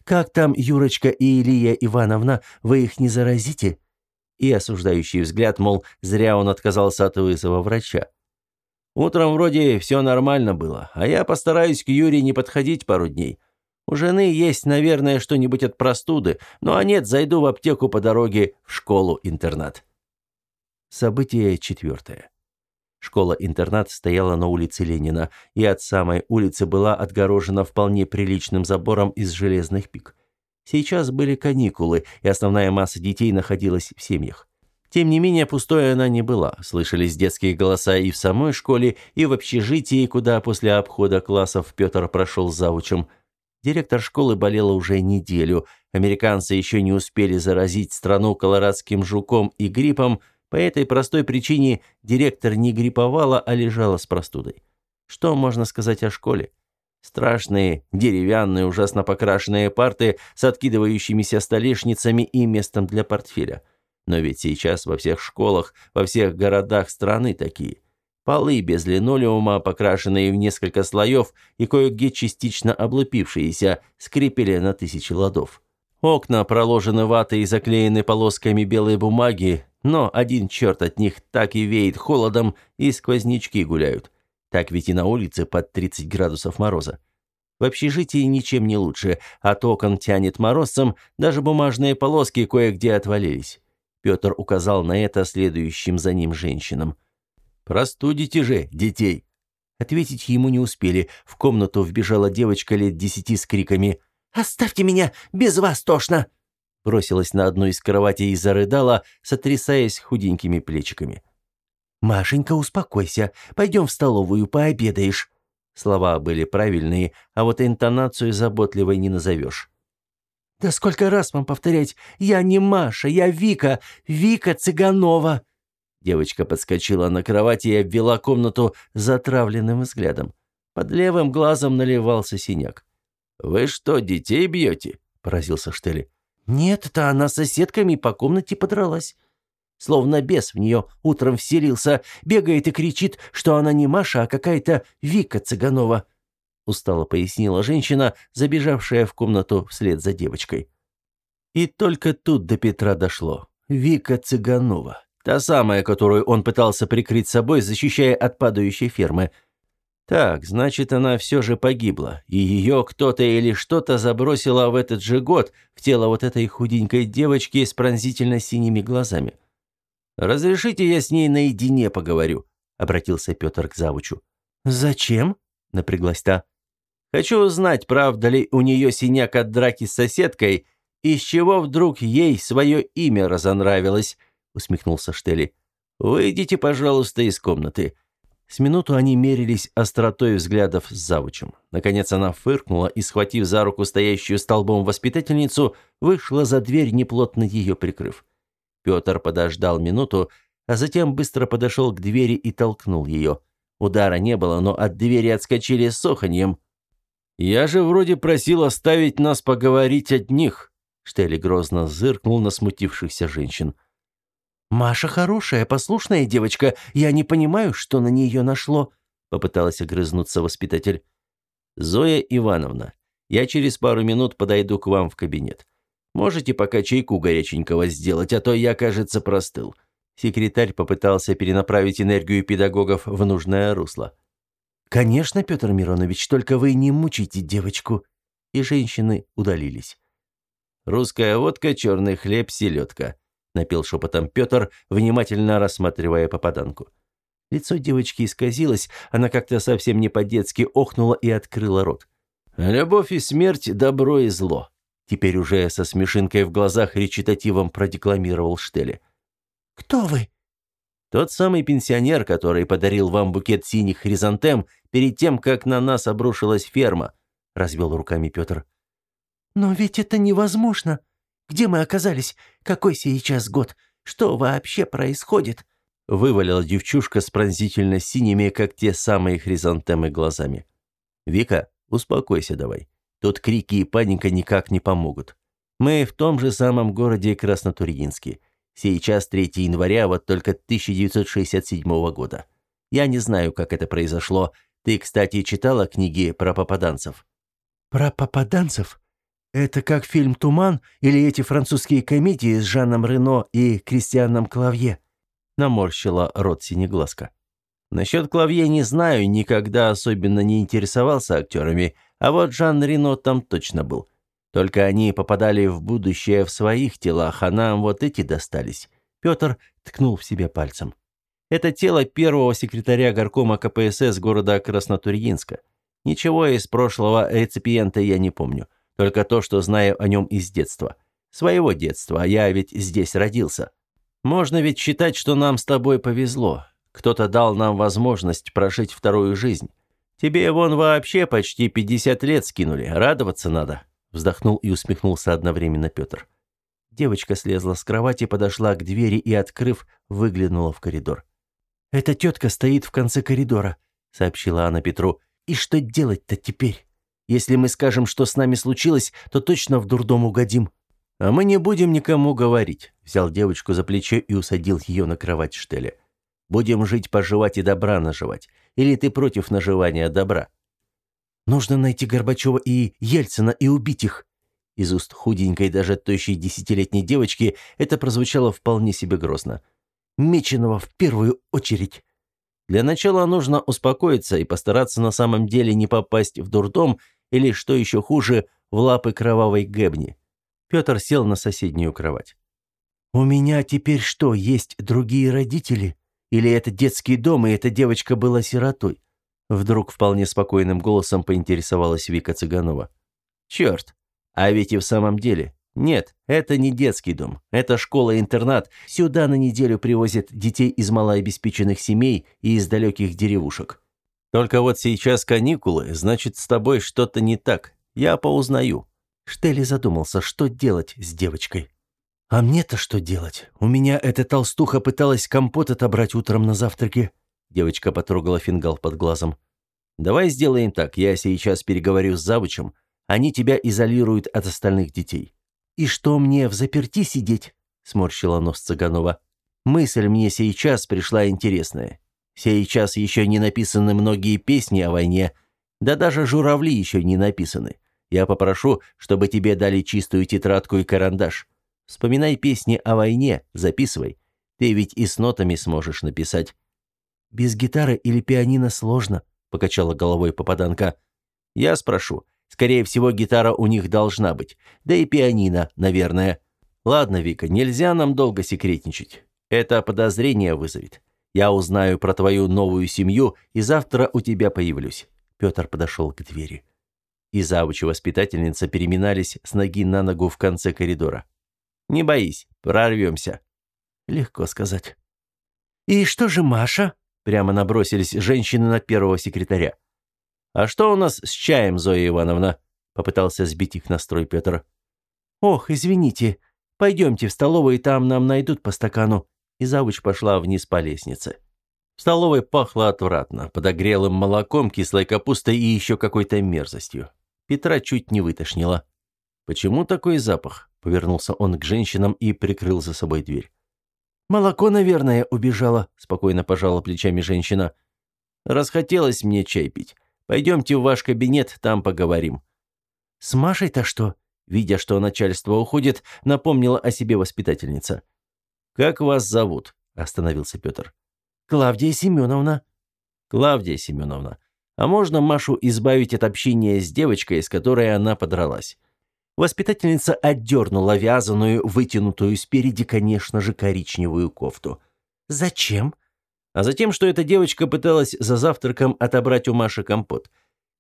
«Как там Юрочка и Илья Ивановна, вы их не заразите?» и осуждающий взгляд, мол, зря он отказался от вызова врача. Утром вроде все нормально было, а я постараюсь к Юре не подходить пару дней. У жены есть, наверное, что-нибудь от простуды, ну а нет, зайду в аптеку по дороге в школу-интернат. Событие четвертое. Школа-интернат стояла на улице Ленина, и от самой улицы была отгорожена вполне приличным забором из железных пик. Сейчас были каникулы, и основная масса детей находилась в семьях. Тем не менее, пустой она не была. Слышались детские голоса и в самой школе, и в общежитии, куда после обхода классов Петр прошел завучем – Директор школы болела уже неделю. Американцы еще не успели заразить страну колорадским жуком и гриппом. По этой простой причине директор не грипповала, а лежала с простудой. Что можно сказать о школе? Страшные, деревянные, ужасно покрашенные парты с откидывающимися столешницами и местом для портфеля. Но ведь сейчас во всех школах, во всех городах страны такие. Полы без линолеума, покрашенные в несколько слоев и кое-где частично облупившиеся, скрипели на тысячи ладов. Окна проложены ватой и заклеены полосками белой бумаги, но один черт от них так и веет холодом, и сквознячки гуляют. Так ведь и на улице под 30 градусов мороза. В общежитии ничем не лучше, от окон тянет морозцем, даже бумажные полоски кое-где отвалились. Петр указал на это следующим за ним женщинам. «Простудите же детей!» Ответить ему не успели. В комнату вбежала девочка лет десяти с криками «Оставьте меня! Без вас тошно!» Бросилась на одну из кроватей и зарыдала, сотрясаясь худенькими плечиками. «Машенька, успокойся. Пойдем в столовую, пообедаешь». Слова были правильные, а вот интонацию заботливой не назовешь. «Да сколько раз вам повторять? Я не Маша, я Вика, Вика Цыганова!» Девочка подскочила на кровати и обвела комнату затравленным взглядом. Под левым глазом наливался синяк. «Вы что, детей бьете?» – поразился Штели. «Нет, это она с соседками по комнате подралась. Словно бес в нее утром вселился, бегает и кричит, что она не Маша, а какая-то Вика Цыганова», – устало пояснила женщина, забежавшая в комнату вслед за девочкой. И только тут до Петра дошло. Вика Цыганова. Та самая, которую он пытался прикрыть собой, защищая от падающей фермы. Так, значит, она все же погибла, и ее кто-то или что-то забросило в этот же год в тело вот этой худенькой девочки с пронзительно синими глазами. «Разрешите, я с ней наедине поговорю», — обратился Петр к завучу. «Зачем?» — напряглась та. «Хочу узнать, правда ли у нее синяк от драки с соседкой, из чего вдруг ей свое имя разонравилось, усмехнулся Штели. Выйдите, пожалуйста, из комнаты. С минуту они мерились остротой взглядов с завучем. Наконец она фыркнула и, схватив за руку стоящую столбом воспитательницу, вышла за дверь, неплотно ее прикрыв. Петр подождал минуту, а затем быстро подошел к двери и толкнул ее. Удара не было, но от двери отскочили с оханьем. «Я же вроде просил оставить нас поговорить одних», Штели грозно зыркнул на смутившихся женщин. «Маша хорошая, послушная девочка. Я не понимаю, что на нее нашло», — попыталась огрызнуться воспитатель. «Зоя Ивановна, я через пару минут подойду к вам в кабинет. Можете пока чайку горяченького сделать, а то я, кажется, простыл». Секретарь попытался перенаправить энергию педагогов в нужное русло. «Конечно, Петр Миронович, только вы не мучите девочку». И женщины удалились. «Русская водка, черный хлеб, селедка», напел шепотом Петр, внимательно рассматривая попаданку. Лицо девочки исказилось, она как-то совсем не по-детски охнула и открыла рот. «Любовь и смерть, добро и зло», теперь уже со смешинкой в глазах речитативом продекламировал Штеле. «Кто вы?» «Тот самый пенсионер, который подарил вам букет синих хризантем перед тем, как на нас обрушилась ферма», развел руками Петр. «Но ведь это невозможно», где мы оказались? Какой сейчас год? Что вообще происходит?» Вывалила девчушка с пронзительно синими, как те самые хризантемы, глазами. «Вика, успокойся давай. Тут крики и паника никак не помогут. Мы в том же самом городе Краснотурьинске. Сейчас 3 января, вот только 1967 года. Я не знаю, как это произошло. Ты, кстати, читала книги про попаданцев?» «Про попаданцев? Это как фильм «Туман» или эти французские комедии с Жаном Рено и Кристианом Клавье?» Наморщила рот синеглазка. Насчет Клавье не знаю, никогда особенно не интересовался актерами, а вот Жан Рено там точно был. Только они попадали в будущее в своих телах, а нам вот эти достались. Петр ткнул в себя пальцем. Это тело первого секретаря горкома КПСС города Краснотурьинска. Ничего из прошлого реципиента я не помню. Только то, что знаю о нем из детства. Своего детства, а я ведь здесь родился. Можно ведь считать, что нам с тобой повезло. Кто-то дал нам возможность прожить вторую жизнь. Тебе вон вообще почти 50 лет скинули, радоваться надо. Вздохнул и усмехнулся одновременно Петр. Девочка слезла с кровати, подошла к двери и, открыв, выглянула в коридор. «Эта тетка стоит в конце коридора», — сообщила она Петру. «И что делать-то теперь?» Если мы скажем, что с нами случилось, то точно в дурдом угодим». «А мы не будем никому говорить», — взял девочку за плечо и усадил ее на кровать Штеля. «Будем жить, поживать и добра наживать. Или ты против наживания добра?» «Нужно найти Горбачева и Ельцина и убить их». Из уст худенькой, даже тощей десятилетней девочки это прозвучало вполне себе грозно. «Меченого в первую очередь». Для начала нужно успокоиться и постараться на самом деле не попасть в дурдом или, что еще хуже, в лапы кровавой гэбни. Петр сел на соседнюю кровать. «У меня теперь что, есть другие родители? Или это детский дом, и эта девочка была сиротой?» Вдруг вполне спокойным голосом поинтересовалась Вика Цыганова. «Черт! А ведь и в самом деле. Нет, это не детский дом. Это школа-интернат. Сюда на неделю привозят детей из малообеспеченных семей и из далеких деревушек. Только вот сейчас каникулы, значит, с тобой что-то не так. Я поузнаю». Штелли задумался, что делать с девочкой. «А мне-то что делать? У меня эта толстуха пыталась компот отобрать утром на завтраке». Девочка потрогала фингал под глазом. «Давай сделаем так. Я сейчас переговорю с завучем. Они тебя изолируют от остальных детей». «И что, мне в заперти сидеть?» — сморщила нос Цыганова. «Мысль мне сейчас пришла интересная. Сейчас еще не написаны многие песни о войне, да даже журавли еще не написаны. Я попрошу, чтобы тебе дали чистую тетрадку и карандаш. Вспоминай песни о войне, записывай. Ты ведь и с нотами сможешь написать». «Без гитары или пианино сложно», — покачала головой попаданка. «Я спрошу. Скорее всего, гитара у них должна быть. Да и пианино, наверное. Ладно, Вика, нельзя нам долго секретничать. Это подозрение вызовет. Я узнаю про твою новую семью, и завтра у тебя появлюсь». Петр подошел к двери. И завуч и воспитательница переминались с ноги на ногу в конце коридора. «Не боись, прорвемся». «Легко сказать». «И что же Маша?» Прямо набросились женщины на первого секретаря. «А что у нас с чаем, Зоя Ивановна?» Попытался сбить их настрой Петр. «Ох, извините. Пойдемте в столовую, там нам найдут по стакану и завуч пошла вниз по лестнице. В столовой пахло отвратно, подогрелым молоком, кислой капустой и еще какой-то мерзостью. Петра чуть не вытошнило. «Почему такой запах?» — повернулся он к женщинам и прикрыл за собой дверь. «Молоко, наверное, убежало», — спокойно пожала плечами женщина. «Расхотелось мне чай пить. Пойдемте в ваш кабинет, там поговорим». «С Машей-то что?» Видя, что начальство уходит, напомнила о себе воспитательница. «Как вас зовут?» – остановился Петр. «Клавдия Семеновна». «Клавдия Семеновна, а можно Машу избавить от общения с девочкой, с которой она подралась?» Воспитательница отдернула вязаную, вытянутую спереди, конечно же, коричневую кофту. «Зачем?» «А затем, что эта девочка пыталась за завтраком отобрать у Маши компот.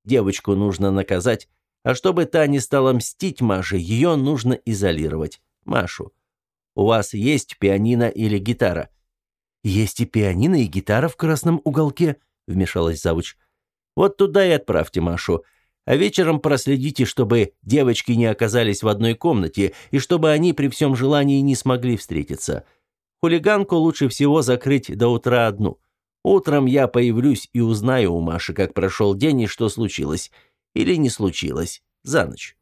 Девочку нужно наказать, а чтобы та не стала мстить Маше, ее нужно изолировать. Машу. У вас есть пианино или гитара?» «Есть и пианино, и гитара в красном уголке», — вмешалась завуч. «Вот туда и отправьте Машу. А вечером проследите, чтобы девочки не оказались в одной комнате и чтобы они при всем желании не смогли встретиться. Хулиганку лучше всего закрыть до утра одну. Утром я появлюсь и узнаю у Маши, как прошел день и что случилось. Или не случилось. За ночь.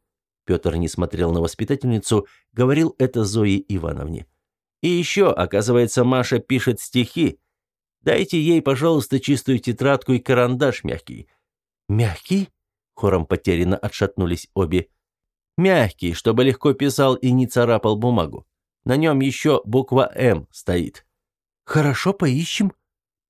Петр не смотрел на воспитательницу, говорил это Зое Ивановне. «И еще, оказывается, Маша пишет стихи. Дайте ей, пожалуйста, чистую тетрадку и карандаш мягкий». «Мягкий?» — хором потерянно отшатнулись обе. Мягкий, чтобы легко писал и не царапал бумагу. На нем еще буква «М» стоит. «Хорошо, поищем».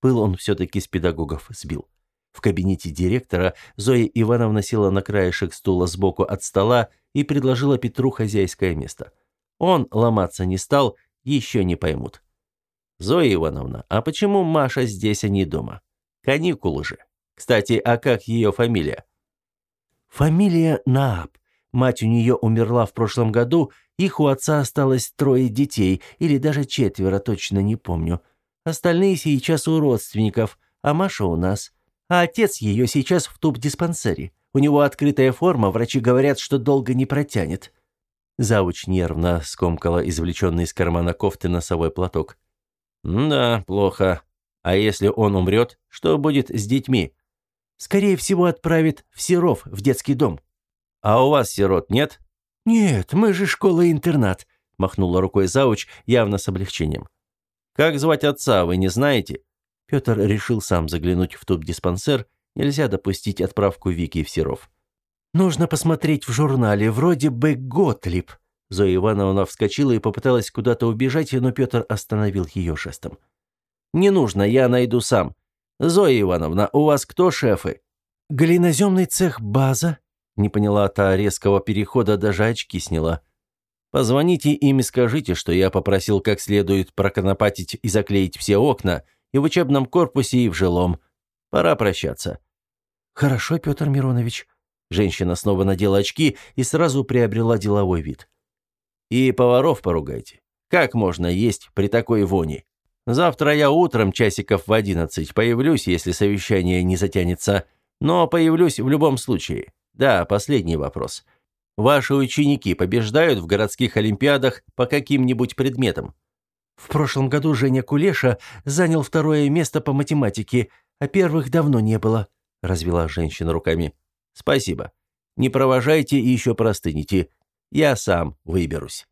Пыл он все-таки с педагогов сбил. В кабинете директора Зоя Ивановна села на краешек стула сбоку от стола и предложила Петру хозяйское место. Он ломаться не стал, еще не поймут. «Зоя Ивановна, а почему Маша здесь, а не дома? Каникулы же. Кстати, а как ее фамилия?» «Фамилия Нааб. Мать у нее умерла в прошлом году, их у отца осталось трое детей, или даже четверо, точно не помню. Остальные сейчас у родственников, а Маша у нас. А отец ее сейчас в туб-диспансере. У него открытая форма, врачи говорят, что долго не протянет». Завуч нервно скомкала извлеченный из кармана кофты носовой платок. «Да, плохо. А если он умрет, что будет с детьми?» «Скорее всего, отправит в Серов, в детский дом». «А у вас сирот нет?» «Нет, мы же школа-интернат», — махнула рукой Завуч явно с облегчением. «Как звать отца, вы не знаете?» Петр решил сам заглянуть в туб-диспансер. Нельзя допустить отправку Вики в Серов. «Нужно посмотреть в журнале, вроде бы Готлиб». Зоя Ивановна вскочила и попыталась куда-то убежать, но Петр остановил ее жестом. «Не нужно, я найду сам. Зоя Ивановна, у вас кто шефы?» «Глиноземный цех «База», не поняла та резкого перехода, даже очки сняла. Позвоните им и скажите, что я попросил как следует проконопатить и заклеить все окна и в учебном корпусе, и в жилом. Пора прощаться. Хорошо, Петр Миронович. Женщина снова надела очки и сразу приобрела деловой вид. И поваров поругайте. Как можно есть при такой вони? Завтра я утром часиков в одиннадцать появлюсь, если совещание не затянется, но появлюсь в любом случае. Да, последний вопрос. Ваши ученики побеждают в городских олимпиадах по каким-нибудь предметам? В прошлом году Женя Кулеша занял второе место по математике, а первых давно не было, развела женщина руками. Спасибо. Не провожайте и еще простыните. Я сам выберусь.